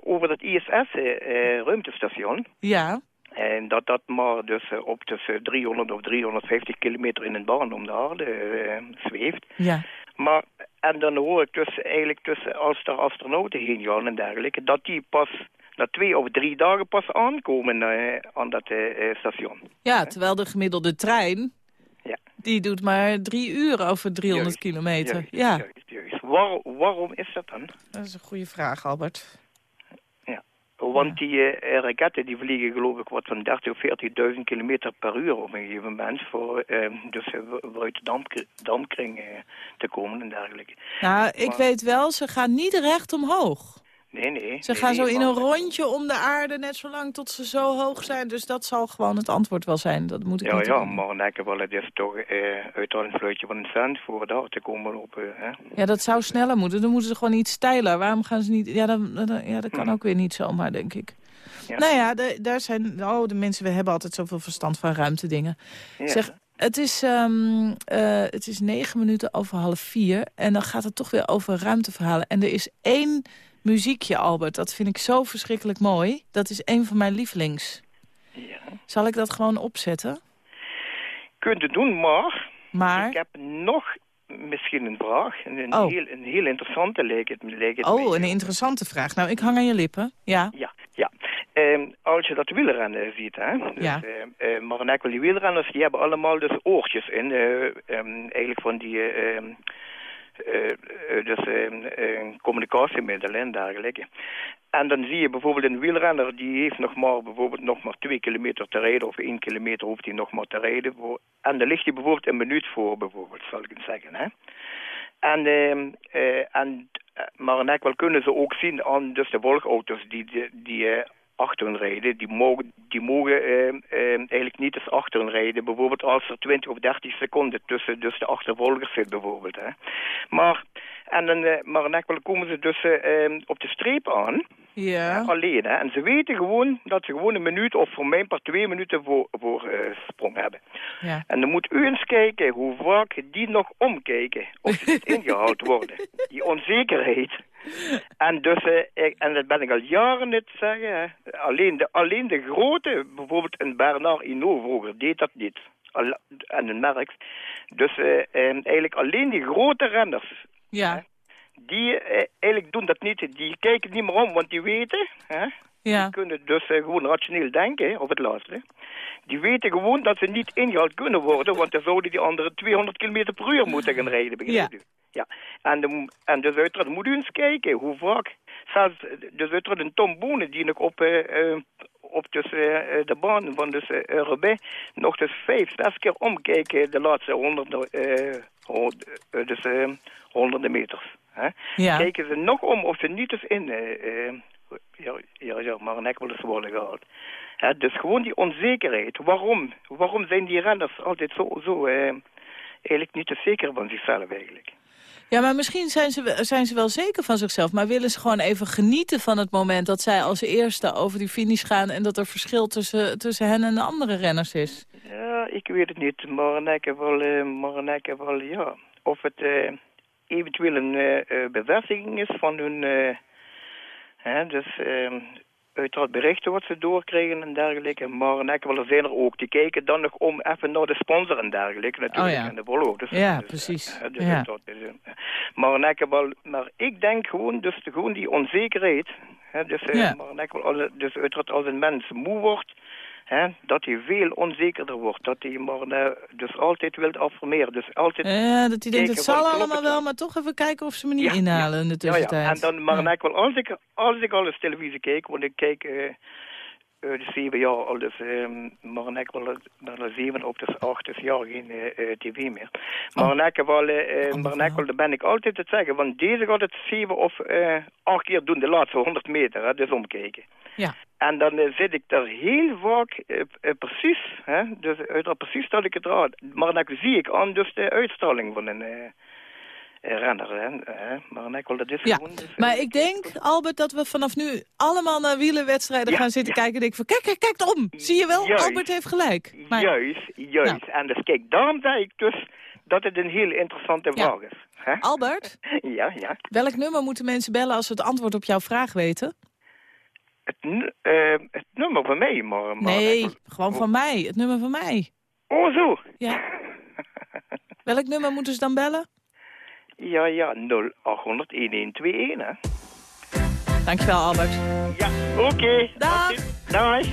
over het ISS-ruimtestation. ja. En dat dat maar dus uh, op tussen 300 of 350 kilometer in een baan om de aarde uh, zweeft. Ja. Maar, en dan hoor ik dus eigenlijk tussen als er astronauten heen gaan en dergelijke, dat die pas na twee of drie dagen pas aankomen uh, aan dat station. Ja, terwijl de gemiddelde trein, ja. die doet maar drie uur over 300 juist, kilometer. Juist, ja. juist, juist. Waar, waarom is dat dan? Dat is een goede vraag, Albert. Want die uh, raketten die vliegen geloof ik wat van 30 of 40.000 kilometer per uur op een gegeven moment. Voor uh, dus uh, uit de damp dampkring te komen en dergelijke. Nou, ik maar, weet wel, ze gaan niet recht omhoog. Nee, nee. Ze nee, gaan zo in een rondje om de aarde, net zolang tot ze zo hoog zijn. Dus dat zal gewoon het antwoord wel zijn. Dat moet ik ja, niet ja, doen. maar dan wel, het is toch uh, uit een fluitje van een cent voor daar te komen op. Uh, hè? Ja, dat zou sneller moeten. Dan moeten ze gewoon iets steiler. Waarom gaan ze niet... Ja, dan, dan, ja dat kan hm. ook weer niet zomaar, denk ik. Ja. Nou ja, de, daar zijn... Oh, de mensen, we hebben altijd zoveel verstand van ruimtedingen. Ja. Zeg, het is, um, uh, het is negen minuten over half vier. En dan gaat het toch weer over ruimteverhalen. En er is één muziekje, Albert. Dat vind ik zo verschrikkelijk mooi. Dat is een van mijn lievelings. Ja. Zal ik dat gewoon opzetten? Kunt u doen, maar... Maar? Ik heb nog misschien een vraag. Een, oh. heel, een heel interessante leek het, leek het Oh, een interessante vraag. Nou, ik hang aan je lippen. Ja. Ja, ja. Um, als je dat wielrennen ziet, hè. Dus, ja. Uh, uh, maar die wielrenners, die hebben allemaal dus oortjes in. Uh, um, eigenlijk van die... Uh, dus uh, communicatiemiddelen en dergelijke. En dan zie je bijvoorbeeld een wielrenner, die heeft nog maar bijvoorbeeld nog maar twee kilometer te rijden, of één kilometer hoeft hij nog maar te rijden. En dan ligt hij bijvoorbeeld een minuut voor, bijvoorbeeld, zal ik het zeggen. Hè? En, uh, en, maar in wel kunnen ze ook zien aan dus de volgauto's die, die, die achter rijden, die mogen, die mogen uh, uh, eigenlijk niet eens achter rijden. Bijvoorbeeld als er 20 of 30 seconden tussen dus de achtervolgers zit bijvoorbeeld. Hè. Maar, en dan, uh, maar in wel komen ze dus op de streep aan. Ja. Alleen. Hè. En ze weten gewoon dat ze gewoon een minuut of voor mijn part twee minuten voor, voor sprong hebben. Ja. En dan moet u eens kijken hoe vaak die nog omkijken. Of ze niet <laughs> ingehaald worden. Die onzekerheid. En, dus, uh, en dat ben ik al jaren het zeggen. Hè. Alleen, de, alleen de grote, bijvoorbeeld een Bernard Hinault vroeger, deed dat niet. Al, en een merk. Dus uh, um, eigenlijk alleen die grote renners. Ja. Die uh, eigenlijk doen dat niet. Die kijken niet meer om, want die weten... Hè, ja. Die kunnen dus gewoon rationeel denken, op het laatste. Die weten gewoon dat ze niet ingehaald kunnen worden, want dan zouden die anderen 200 km per uur moeten gaan rijden, begrijp ja. Ja, en, de, en dus uiteraard moet u eens kijken hoe vaak, zelfs dus uiteraard een Tom Bonen die nog op, uh, op dus, uh, de baan van dus, uh, Roubaix nog dus vijf, zes keer omkijken de laatste honderden, dus, honderden meters. Hè? Ja. Kijken ze nog om of ze niet dus in, ja, ja, ja, maar een eens worden gehaald. Hè? Dus gewoon die onzekerheid. Waarom? Waarom zijn die renners altijd zo, zo eigenlijk niet te zeker van zichzelf eigenlijk? Ja, maar misschien zijn ze, zijn ze wel zeker van zichzelf... maar willen ze gewoon even genieten van het moment... dat zij als eerste over die finish gaan... en dat er verschil tussen, tussen hen en de andere renners is? Ja, ik weet het niet. Heb wel, heb wel ja. Of het uh, eventueel een uh, bevestiging is van hun... dus uiteraard berichten wat ze doorkrijgen en dergelijke. Maar nek wel er zijn er ook. Die kijken dan nog om even naar de sponsor en dergelijke natuurlijk. Oh ja. En de Volvo. Dus, ja, dus, precies. Uh, dus ja. dat, uh, maar, nek wel, maar ik denk gewoon, dus gewoon die onzekerheid. Hè, dus, uh, ja. maar dus uiteraard als een mens moe wordt... Dat hij veel onzekerder wordt. Dat hij maar uh, dus altijd wil affirmeren. Dus altijd ja, dat hij denkt, het zal allemaal wel, maar toch even kijken of ze me niet ja, inhalen in de tussentijd. Ja, ja. En dan, maar ja. ik wel, als ik, als ik al eens televisie kijk, want ik kijk... Uh, uh, de zeven jaar al, dus, um, maar ik wel de zeven op dus acht dus jaar geen uh, tv meer. Maar oh. ik wel, uh, ik wel, daar ben ik altijd te zeggen, want deze gaat het zeven of acht keer doen, de laatste honderd meter, hè, dus omkijken. Ja. En dan zit ik daar heel vaak precies, hè, dus uit precies dat ik het raad. Maar dan zie ik aan dus de uitstraling van een renner. Hè? Maar ik wil dat is ja, gewoon... Dus, maar ik denk, Albert, dat we vanaf nu allemaal naar wielenwedstrijden ja, gaan zitten ja. kijken. En denk van, kijk, kijk, kijk om. Zie je wel, juist, Albert heeft gelijk. Maar, juist, juist. Nou. En dus kijk, daarom zei ik dus dat het een heel interessante vraag is. Hè? Albert? <laughs> ja, ja. Welk nummer moeten mensen bellen als ze het antwoord op jouw vraag weten? Het, uh, het nummer van mij, maar... nee, gewoon van mij. Het nummer van mij. Oh, zo. Ja. <laughs> Welk nummer moeten ze dan bellen? Ja, ja, 0800 1121, hè. Dankjewel, Albert. Ja, oké. Okay. Dag. Dag.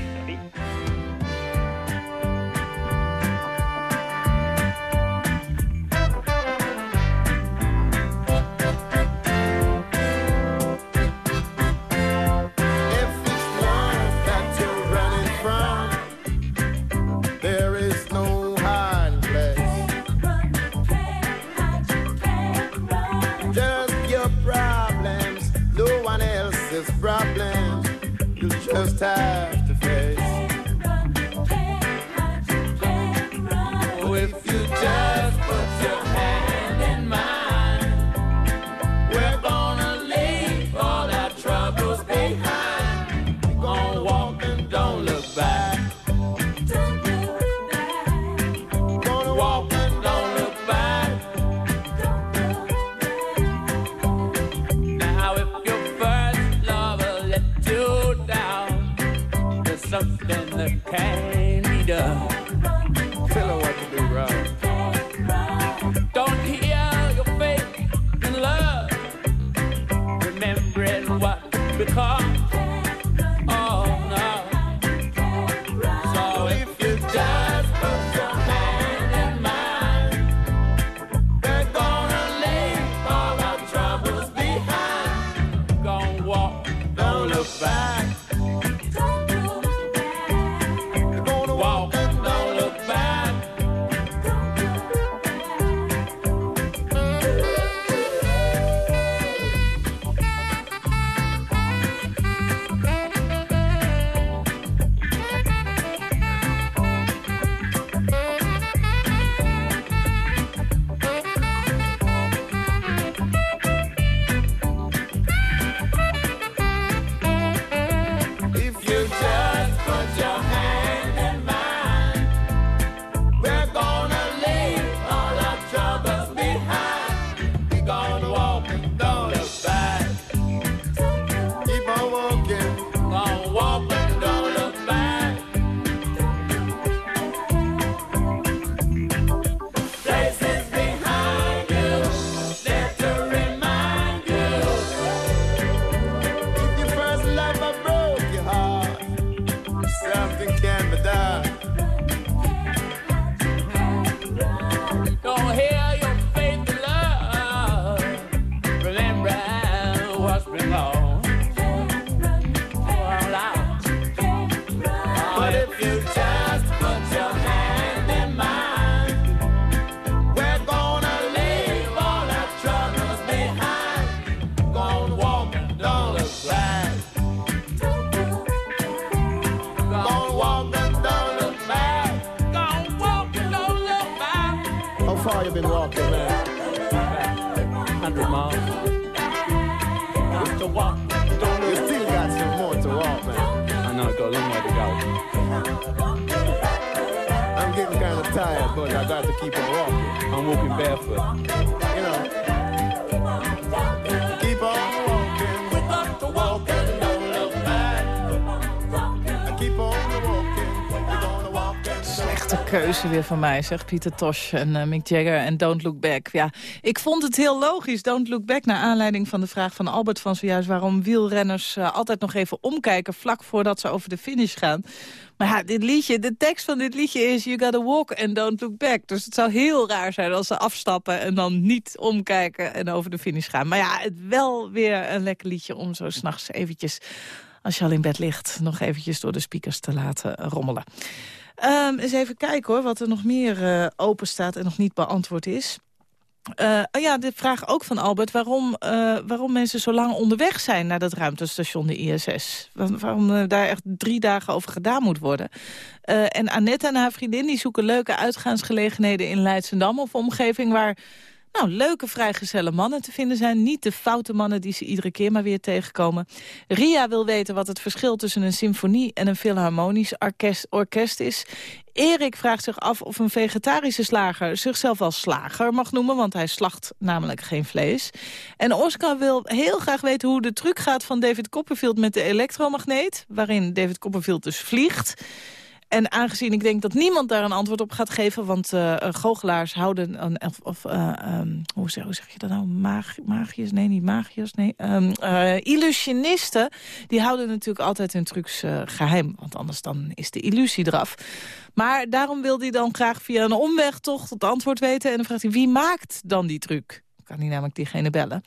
Van mij, zegt Pieter Tosh en uh, Mick Jagger en Don't Look Back. Ja, ik vond het heel logisch, Don't Look Back, naar aanleiding van de vraag van Albert van zojuist... waarom wielrenners uh, altijd nog even omkijken vlak voordat ze over de finish gaan. Maar ja, dit liedje, de tekst van dit liedje is... You gotta walk and don't look back. Dus het zou heel raar zijn als ze afstappen en dan niet omkijken... en over de finish gaan. Maar ja, het wel weer een lekker liedje om zo s'nachts eventjes... als je al in bed ligt, nog eventjes door de speakers te laten rommelen. Um, eens even kijken hoor, wat er nog meer uh, open staat en nog niet beantwoord is. Uh, oh ja, de vraag ook van Albert, waarom, uh, waarom mensen zo lang onderweg zijn naar dat ruimtestation, de ISS. waarom daar echt drie dagen over gedaan moet worden. en Annette en haar vriendin die zoeken leuke uitgaansgelegenheden in Leidsendam of omgeving waar nou, leuke vrijgezelle mannen te vinden zijn. Niet de foute mannen die ze iedere keer maar weer tegenkomen. Ria wil weten wat het verschil tussen een symfonie en een filharmonisch orkest, orkest is. Erik vraagt zich af of een vegetarische slager zichzelf als slager mag noemen... want hij slacht namelijk geen vlees. En Oscar wil heel graag weten hoe de truc gaat van David Copperfield met de elektromagneet... waarin David Copperfield dus vliegt... En aangezien ik denk dat niemand daar een antwoord op gaat geven... want uh, goochelaars houden... Een, of, of uh, um, hoe, zeg, je dat nou? Mag, magiërs? Nee, niet magiërs. Nee. Uh, illusionisten, die houden natuurlijk altijd hun trucs geheim. Want anders dan is de illusie eraf. Maar daarom wil hij dan graag via een omweg toch het antwoord weten. En dan vraagt hij, wie maakt dan die truc? kan hij namelijk diegene bellen.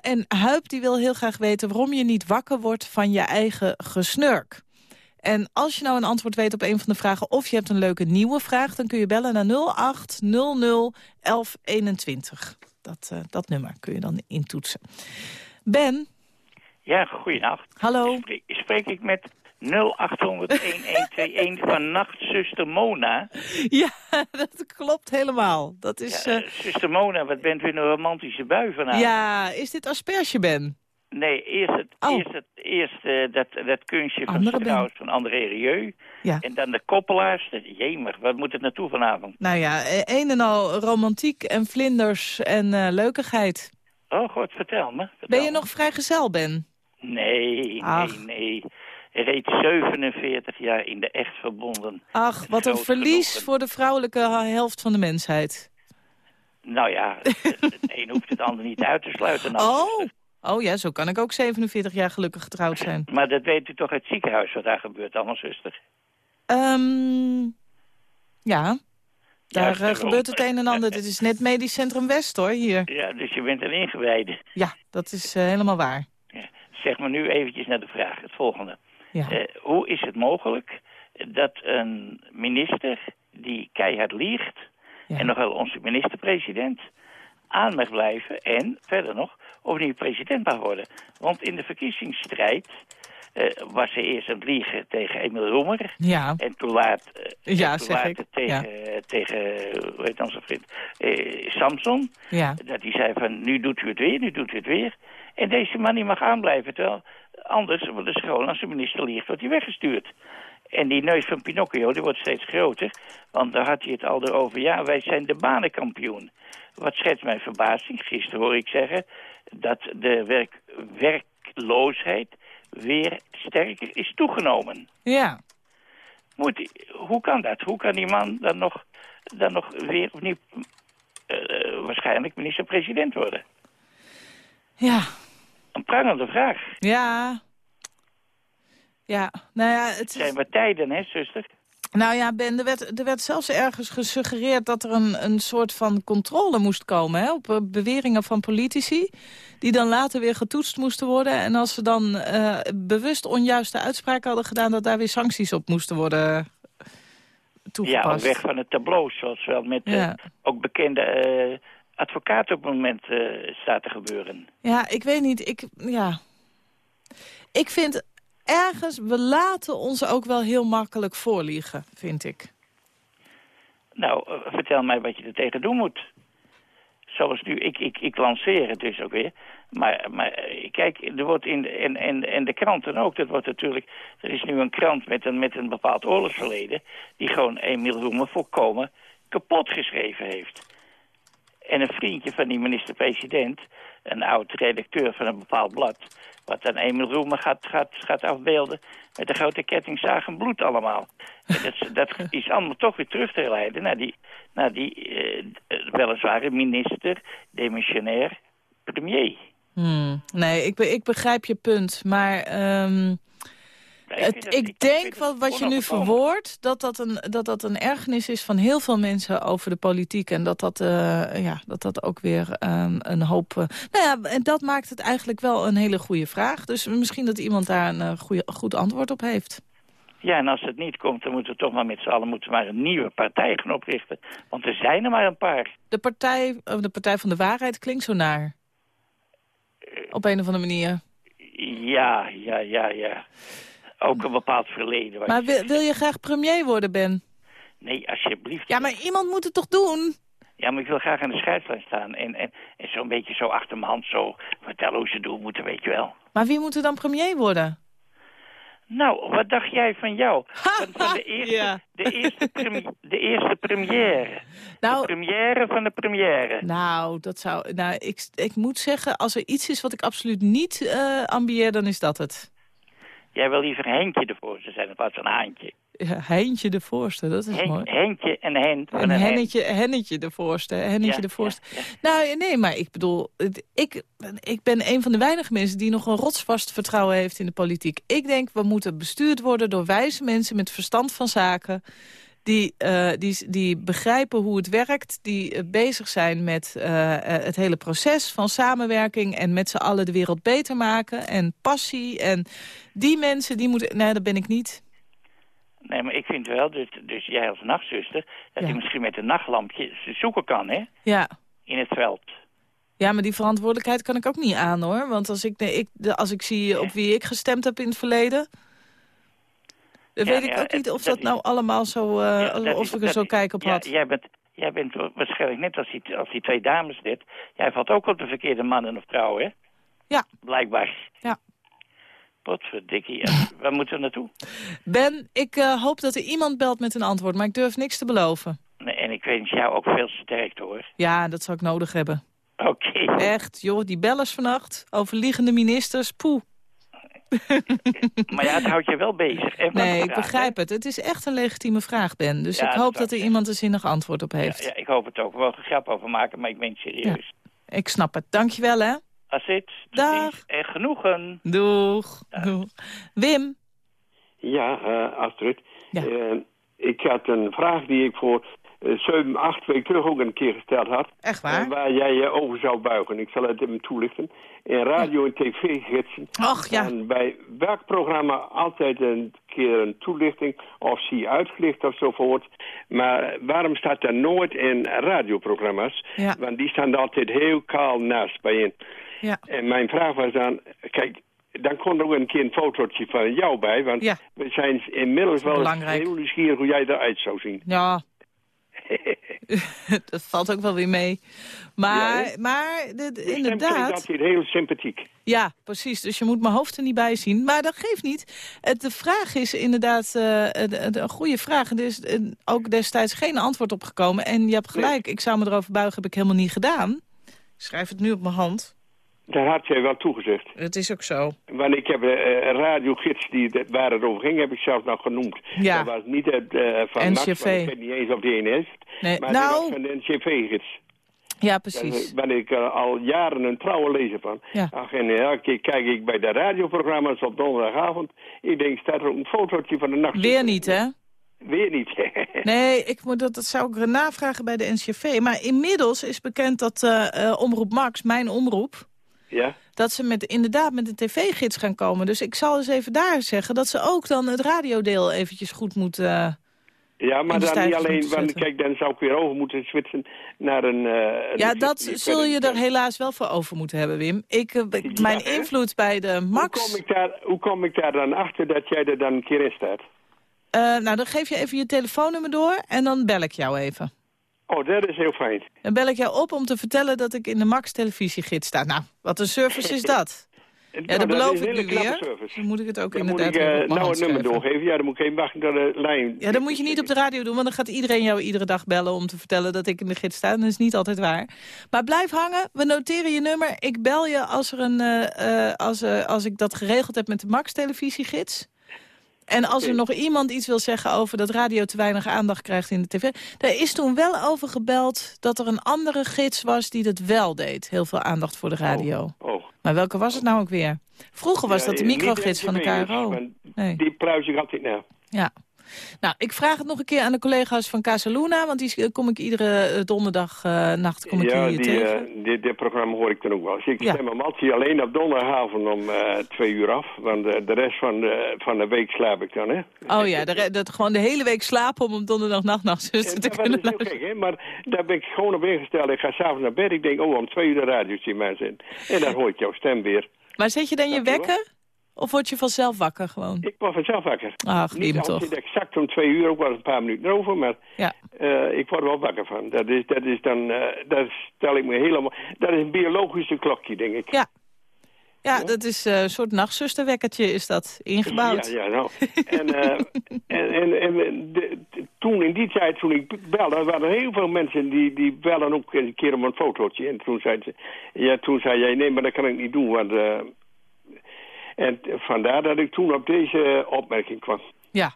en Huip die wil heel graag weten waarom je niet wakker wordt van je eigen gesnurk. En als je nou een antwoord weet op een van de vragen... of je hebt een leuke nieuwe vraag... dan kun je bellen naar 0800 1121. Dat, uh, dat nummer kun je dan intoetsen. Ben? Ja, goeienacht. Hallo. Spreek, spreek ik met 0800-1121 van Nachtzuster Mona. <laughs> Ja, dat klopt helemaal. Dat is, ja, uh... Zuster Mona, wat bent u een romantische bui vanavond? Ja, is dit asperge, Ben? Nee, eerst, het, oh. eerst, het, eerst uh, dat, dat kunstje van trouwens van André Rieu. Ja. En dan de koppelaars. Jemer, wat moet het naartoe vanavond? Nou ja, een en al romantiek en vlinders en uh, leukigheid. Oh god, vertel me. Vertel ben je nog vrijgezel, Ben? Nee, Ach. nee, nee. Reeds 47 jaar in de echt verbonden. Ach, wat een verlies genoegen. voor de vrouwelijke helft van de mensheid. Nou ja, <laughs> het een hoeft het ander niet uit te sluiten. Oh, Oh ja, zo kan ik ook 47 jaar gelukkig getrouwd zijn. <clears throat> Maar dat weet u toch het ziekenhuis wat daar gebeurt allemaal, zuster? Um, ja, daar ja, uh, gebeurt het een en ander. Dit is net medisch centrum West, hoor, hier. Ja, dus je bent een ingewijde. Ja, dat is uh, helemaal waar. Ja. Zeg maar nu eventjes naar de vraag, het volgende. Ja. Uh, hoe is het mogelijk dat een minister die keihard liegt... En nog wel onze minister-president aan mag blijven en verder nog opnieuw president mag worden. Want in de verkiezingsstrijd uh, was ze eerst aan het liegen tegen Emil Roemer. Ja. En toen laat, uh, ja, toen laat tegen, ja. tegen hoe heet onze vriend, uh, Samson. Ja. Dat hij zei van, nu doet u het weer, nu doet u het weer. En deze man die mag aanblijven, terwijl anders wordt de school als de minister liegt, wordt hij weggestuurd. En die neus van Pinocchio die wordt steeds groter. Want daar had hij het al over. Ja, wij zijn de banenkampioen. Wat schetst mijn verbazing? Gisteren hoor ik zeggen dat de werk, werkloosheid weer sterker is toegenomen. Ja. Moet, hoe kan dat? Hoe kan die man dan nog, dan nog weer opnieuw uh, waarschijnlijk minister-president worden? Ja. Een prangende vraag. Ja. Ja, nou ja... Het, het zijn wat tijden, hè, zuster? Nou ja, Ben, er werd, er werd zelfs ergens gesuggereerd dat er een, een soort van controle moest komen... Hè, op beweringen van politici, die dan later weer getoetst moesten worden. En als ze dan uh, bewust onjuiste uitspraken hadden gedaan... dat daar weer sancties op moesten worden toegepast. Ja, weg van het tableau, zoals wel met ja. uh, ook bekende uh, advocaten op het moment staat te gebeuren. Ja, ik weet niet. Ik, ja. ik vind ergens, we laten ons ook wel heel makkelijk voorliegen, vind ik. Nou, uh, vertel mij wat je er tegen doen moet. Zoals nu, ik, ik, ik lanceer het dus ook weer. Maar, maar kijk, er wordt in en, en, en de kranten ook, dat wordt natuurlijk... Er is nu een krant met een, met een bepaald oorlogsverleden... die gewoon Emiel Roemer volkomen kapot geschreven heeft. En een vriendje van die minister-president een oud-redacteur van een bepaald blad... wat dan Emil Roemer gaat, gaat, gaat afbeelden met een grote kettingzaag en bloed allemaal. En dat, <laughs> dat is allemaal toch weer terug te leiden naar die, naar die eh, weliswaar minister, demissionair, premier. Hmm. Nee, ik, be- ik begrijp je punt, maar... het, ik denk wat, wat je nu verwoordt, dat dat, een, dat dat een ergernis is van heel veel mensen over de politiek. En dat dat, eh, ja, dat, dat ook weer ehm, een hoop... eh, nou ja, en dat maakt het eigenlijk wel een hele goede vraag. Dus misschien dat iemand daar een eh, goede, goed antwoord op heeft. Ja, en als het niet komt, dan moeten we toch maar met z'n allen moeten maar een nieuwe partij gaan oprichten. Want er zijn er maar een paar. De partij, eh, de partij van de waarheid klinkt zo naar. Op een of andere manier. Ja, ja, ja, ja. Ook een bepaald verleden. Maar wil, je graag premier worden, Ben? Nee, alsjeblieft. Ja, maar iemand moet het toch doen? Ja, maar ik wil graag aan de scheidslijn staan. En, en, en zo'n beetje zo achter mijn hand zo vertellen hoe ze doen moeten, weet je wel. Maar wie moet er dan premier worden? Nou, wat dacht jij van jou? <laughs> Van, van de, eerste, Ja. de, eerste premi- de eerste première. Nou- de première van de première. Nou, dat zou. Nou, ik, ik moet zeggen, als er iets is wat ik absoluut niet eh ambieer, dan is dat het. Jij wil liever Henkje ervoor ze zijn in plaats van Haantje. Ja, Heintje de voorste, dat is Hen, mooi. Hentje en Hen. van Een een hen. hennetje, hennetje de voorste. Hennetje Ja, de voorste. Nou, nee, maar ik bedoel, ik, ik ben een van de weinige mensen die nog een rotsvast vertrouwen heeft in de politiek. Ik denk, we moeten bestuurd worden door wijze mensen met verstand van zaken. Die, eh, die, die begrijpen hoe het werkt, die eh, bezig zijn met eh, het hele proces van samenwerking... en met z'n allen de wereld beter maken en passie. En die mensen, die moeten... Nee, dat ben ik niet. Nee, maar ik vind wel, dus, dus jij als nachtzuster... dat Ja. je misschien met een nachtlampje zoeken kan, hè? Ja. In het veld. Ja, maar die verantwoordelijkheid kan ik ook niet aan, hoor. Want als ik, nee, ik, als ik zie op wie ik gestemd heb in het verleden... dan Ja, weet ik ook niet of dat dat nou allemaal zo... eh, of ik er zo kijk op ja, had. Jij bent, jij bent waarschijnlijk net als die, als die twee dames dit. Jij valt ook op de verkeerde man of vrouw, hè? Ja. Blijkbaar. Ja. Potverdikkie. Ja. <laughs> Waar moeten we naartoe? Ben, ik eh, hoop dat er iemand belt met een antwoord, maar ik durf niks te beloven. Nee, en ik wens jou ook veel sterkte, hoor. Ja, dat zou ik nodig hebben. Oké. Echt, joh, die bellers vannacht over liegende ministers, poeh. <laughs> Maar ja, het houdt je wel bezig. En Nee, ik begrijp het. Het is echt een legitieme vraag, Ben. Dus Ja, ik hoop dat er iemand een zinnig antwoord op heeft. Ja, ja, ik hoop het ook. We mogen er grap over maken, maar ik meen het serieus. Ik snap het. Dankjewel, hè. Als het. Dag. En genoegen. Doeg. Doeg. Wim. Ja, eh, Astrid. Eh, ik had een vraag die ik voor eh, zeven, acht weken terug ook een keer gesteld had. Echt waar? Eh, waar jij je over zou buigen. Ik zal het hem toelichten. In radio- en tv-gidsen. Ach, ja. En bij welk programma altijd een keer een toelichting of zie uitgelicht of zovoort. Maar waarom staat er nooit in radioprogramma's? Ja. Want die staan er altijd heel kaal naast bij in. Ja. En mijn vraag was dan, kijk, dan komt er ook een keer een fotootje van jou bij. Want Ja. we zijn inmiddels wel heel nieuwsgierig hoe jij eruit zou zien. Ja. <laughs> dat valt ook wel weer mee. Maar, maar de- Je stem inderdaad... klinkt altijd heel sympathiek. Ja, precies. Dus je moet mijn hoofd er niet bij zien. Maar dat geeft niet. Het, de vraag is inderdaad eh, een, een goede vraag. Er is eh, ook destijds geen antwoord op gekomen. En je hebt gelijk, ik zou me erover buigen, heb ik helemaal niet gedaan. Ik schrijf het nu op mijn hand. Daar had jij wel toegezegd. Het is ook zo. Want ik heb eh, een radiogids die, waar het over ging, heb ik zelf nog genoemd. Ja. Dat was niet het, eh, van Max, NCV. want ik weet niet eens of die een is. Nee, Maar nou- dat was van de NCV-gids. Ja, precies. Daar ben ik eh, al jaren een trouwe lezer van. Ja. Ach, en elke keer kijk ik bij de radioprogramma's op donderdagavond. Ik denk, staat er een fotootje van de nacht. Weer niet, hè? Weer niet. <laughs> Nee, ik moet dat, dat zou ik navragen bij de NCV. Maar inmiddels is bekend dat eh, eh, Omroep Max, mijn omroep... ja? dat ze met, inderdaad met de tv-gids gaan komen. Dus ik zal eens even daar zeggen dat ze ook dan het radiodeel eventjes goed moeten... eh, Ja, maar dan niet alleen, want kijk, dan zou ik weer over moeten switchen naar een... eh, ja, een- dat zul je er helaas wel voor over moeten hebben, Wim. Ik, eh, mijn hè? invloed bij de Max... Hoe kom, ik daar, hoe kom ik daar dan achter dat jij er dan een keer in staat? Nou, dan geef je even je telefoonnummer door en dan bel ik jou even. Oh, dat is heel fijn. Dan bel ik jou op om te vertellen dat ik in de Max televisiegids sta. Nou, wat een service is dat? <laughs> Ja, dat beloof ik nu weer. Dan moet ik het ook Dan inderdaad moet ik eh, nou het nummer doorgeven. Ja, dan moet ik even wachten tot de lijn... Ja, dat moet je niet op de radio doen, want dan gaat iedereen jou iedere dag bellen om te vertellen dat ik in de gids sta. En dat is niet altijd waar. Maar blijf hangen, we noteren je nummer. Ik bel je als, er een, eh, eh, als, als ik dat geregeld heb met de Max televisiegids. En als er nog iemand iets wil zeggen over dat radio te weinig aandacht krijgt in de tv. Daar is toen wel over gebeld dat er een andere gids was die dat wel deed. Heel veel aandacht voor de radio. Oh. Maar welke was het nou ook weer? Vroeger was Ja, dat de microgids van de KRO. Nee. Die pluis ik altijd naar. Ja. Nou, ik vraag het nog een keer aan de collega's van Casaluna, want die kom ik iedere eh, donderdag eh, kom ik ja, hier die, tegen. eh, dit, dit programma hoor ik dan ook wel. Dus ik Ja. stem hem alleen op donderdagavond om twee uur af. Want de rest van de, van de week slaap ik dan, hè. Oh ja, de dat gewoon de hele week slapen om op donderdag nacht nachtzuster te Ja, kunnen dat is gek, hè? Maar daar ben ik gewoon op ingesteld. Ik ga s'avonds naar bed. Ik denk, oh, om twee uur de radio zien mensen. En dan hoor ik jouw stem weer. Maar zet je dan je wekker? Of word je vanzelf wakker gewoon? Ik word vanzelf wakker. Ach, Niet altijd toch. exact om twee uur, ook wel een paar minuten over. Maar Ja. eh, ik word er wel wakker van. Dat is, dat is dan, eh, dat stel ik me helemaal... Dat is een biologische klokje, denk ik. Ja. Ja, dat is eh, een soort nachtzusterwekkertje is dat, ingebouwd. Ja, ja, nou. en, <laughs> en, en, en de- de- toen, in die tijd, toen ik belde, waren er heel veel mensen die, die bellen ook een keer om een fotootje. En toen zei, ze, ja, toen zei jij, nee, maar dat kan ik niet doen. Want, en vandaar dat ik toen op deze opmerking kwam. Ja.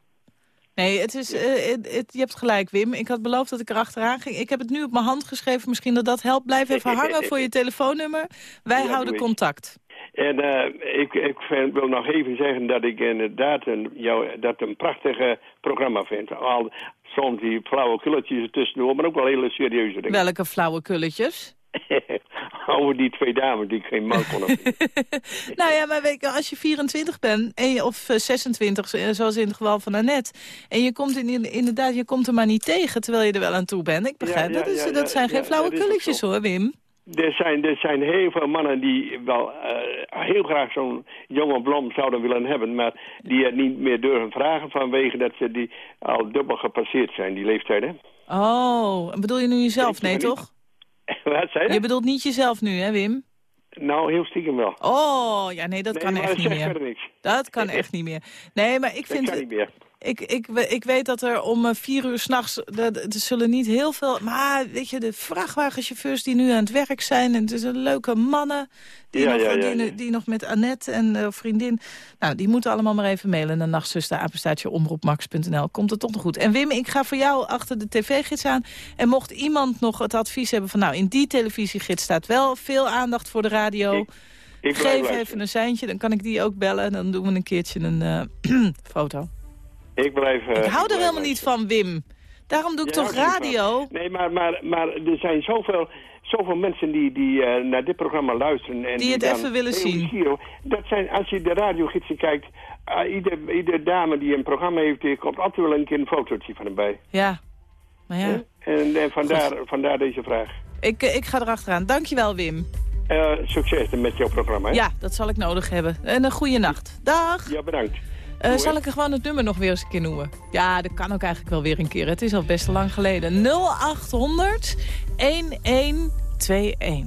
Nee, het is, eh, het- het- je hebt gelijk, Wim. Ik had beloofd dat ik er achteraan ging. Ik heb het nu op mijn hand geschreven. Misschien dat dat helpt. Blijf even hangen voor je <laughs> telefoonnummer. Wij Ja, houden contact. En eh, ik, ik vind- wil nog even zeggen dat ik inderdaad een, jou, dat een prachtige programma vind. Al soms die flauwe kulletjes tussendoor, maar ook wel hele serieuze dingen. Welke flauwe kulletjes? <laughs> Over die twee dames die ik geen man kon. <laughs> Nou ja, maar weet je, als je 24 bent, en je, of eh, 26, eh, zoals in het geval van Annette... en je komt in, inderdaad, je komt er maar niet tegen terwijl je er wel aan toe bent. Ik begrijp, Ja, ja, dat, is, ja, dat zijn geen flauwe kulletjes hoor, Wim. Er zijn, er zijn heel veel mannen die wel eh, heel graag zo'n jonge blom zouden willen hebben, maar die het niet meer durven vragen vanwege dat ze die al dubbel gepasseerd zijn, die leeftijd, hè? Oh, bedoel je nu jezelf? Nee, toch? <laughs> Wat zei je? Je bedoelt niet jezelf nu, hè, Wim? Nou, heel stiekem wel. Oh, ja, nee, dat Nee, kan echt niet meer. Dat kan echt niet meer. Nee, maar ik Dat vind... kan niet meer. Ik, ik, ik weet dat er om eh, vier uur s'nachts... Er zullen niet heel veel... Maar weet je, de vrachtwagenchauffeurs die nu aan het werk zijn... en het zijn leuke mannen die, Ja, nog, ja, ja, die, nog met Annette en eh, vriendin... Nou, die moeten allemaal maar even mailen naar nachtzuster, apenstaartje, omroepmax.nl. Komt het toch nog goed. En Wim, ik ga voor jou achter de tv-gids aan. En mocht iemand nog het advies hebben van... nou, in die televisiegids staat wel veel aandacht voor de radio... ik Geef even een seintje, dan kan ik die ook bellen. En dan doen we een keertje een eh, <clears throat> foto. Ik blijf... eh, ik hou er helemaal niet van, Wim. Daarom doe ik Ja, toch radio? Nee, maar, maar, maar er zijn zoveel, zoveel mensen die, die eh, naar dit programma luisteren. En Die het even willen zien. Dat zijn, als je de radiogidsen kijkt, uh, ieder, ieder dame die een programma heeft, die komt altijd wel een keer een fotootje van hem bij. Ja. Maar ja, En, en vandaar, vandaar deze vraag. ik, eh, ik ga erachteraan. Dankjewel, Wim. Eh, succes met jouw programma. Hè? Ja, dat zal ik nodig hebben. En een goede nacht. Dag. Ja, bedankt. Eh, zal ik er gewoon het nummer nog weer eens een keer noemen? Ja, dat kan ook eigenlijk wel weer een keer. Het is al best lang geleden. 0800 1121.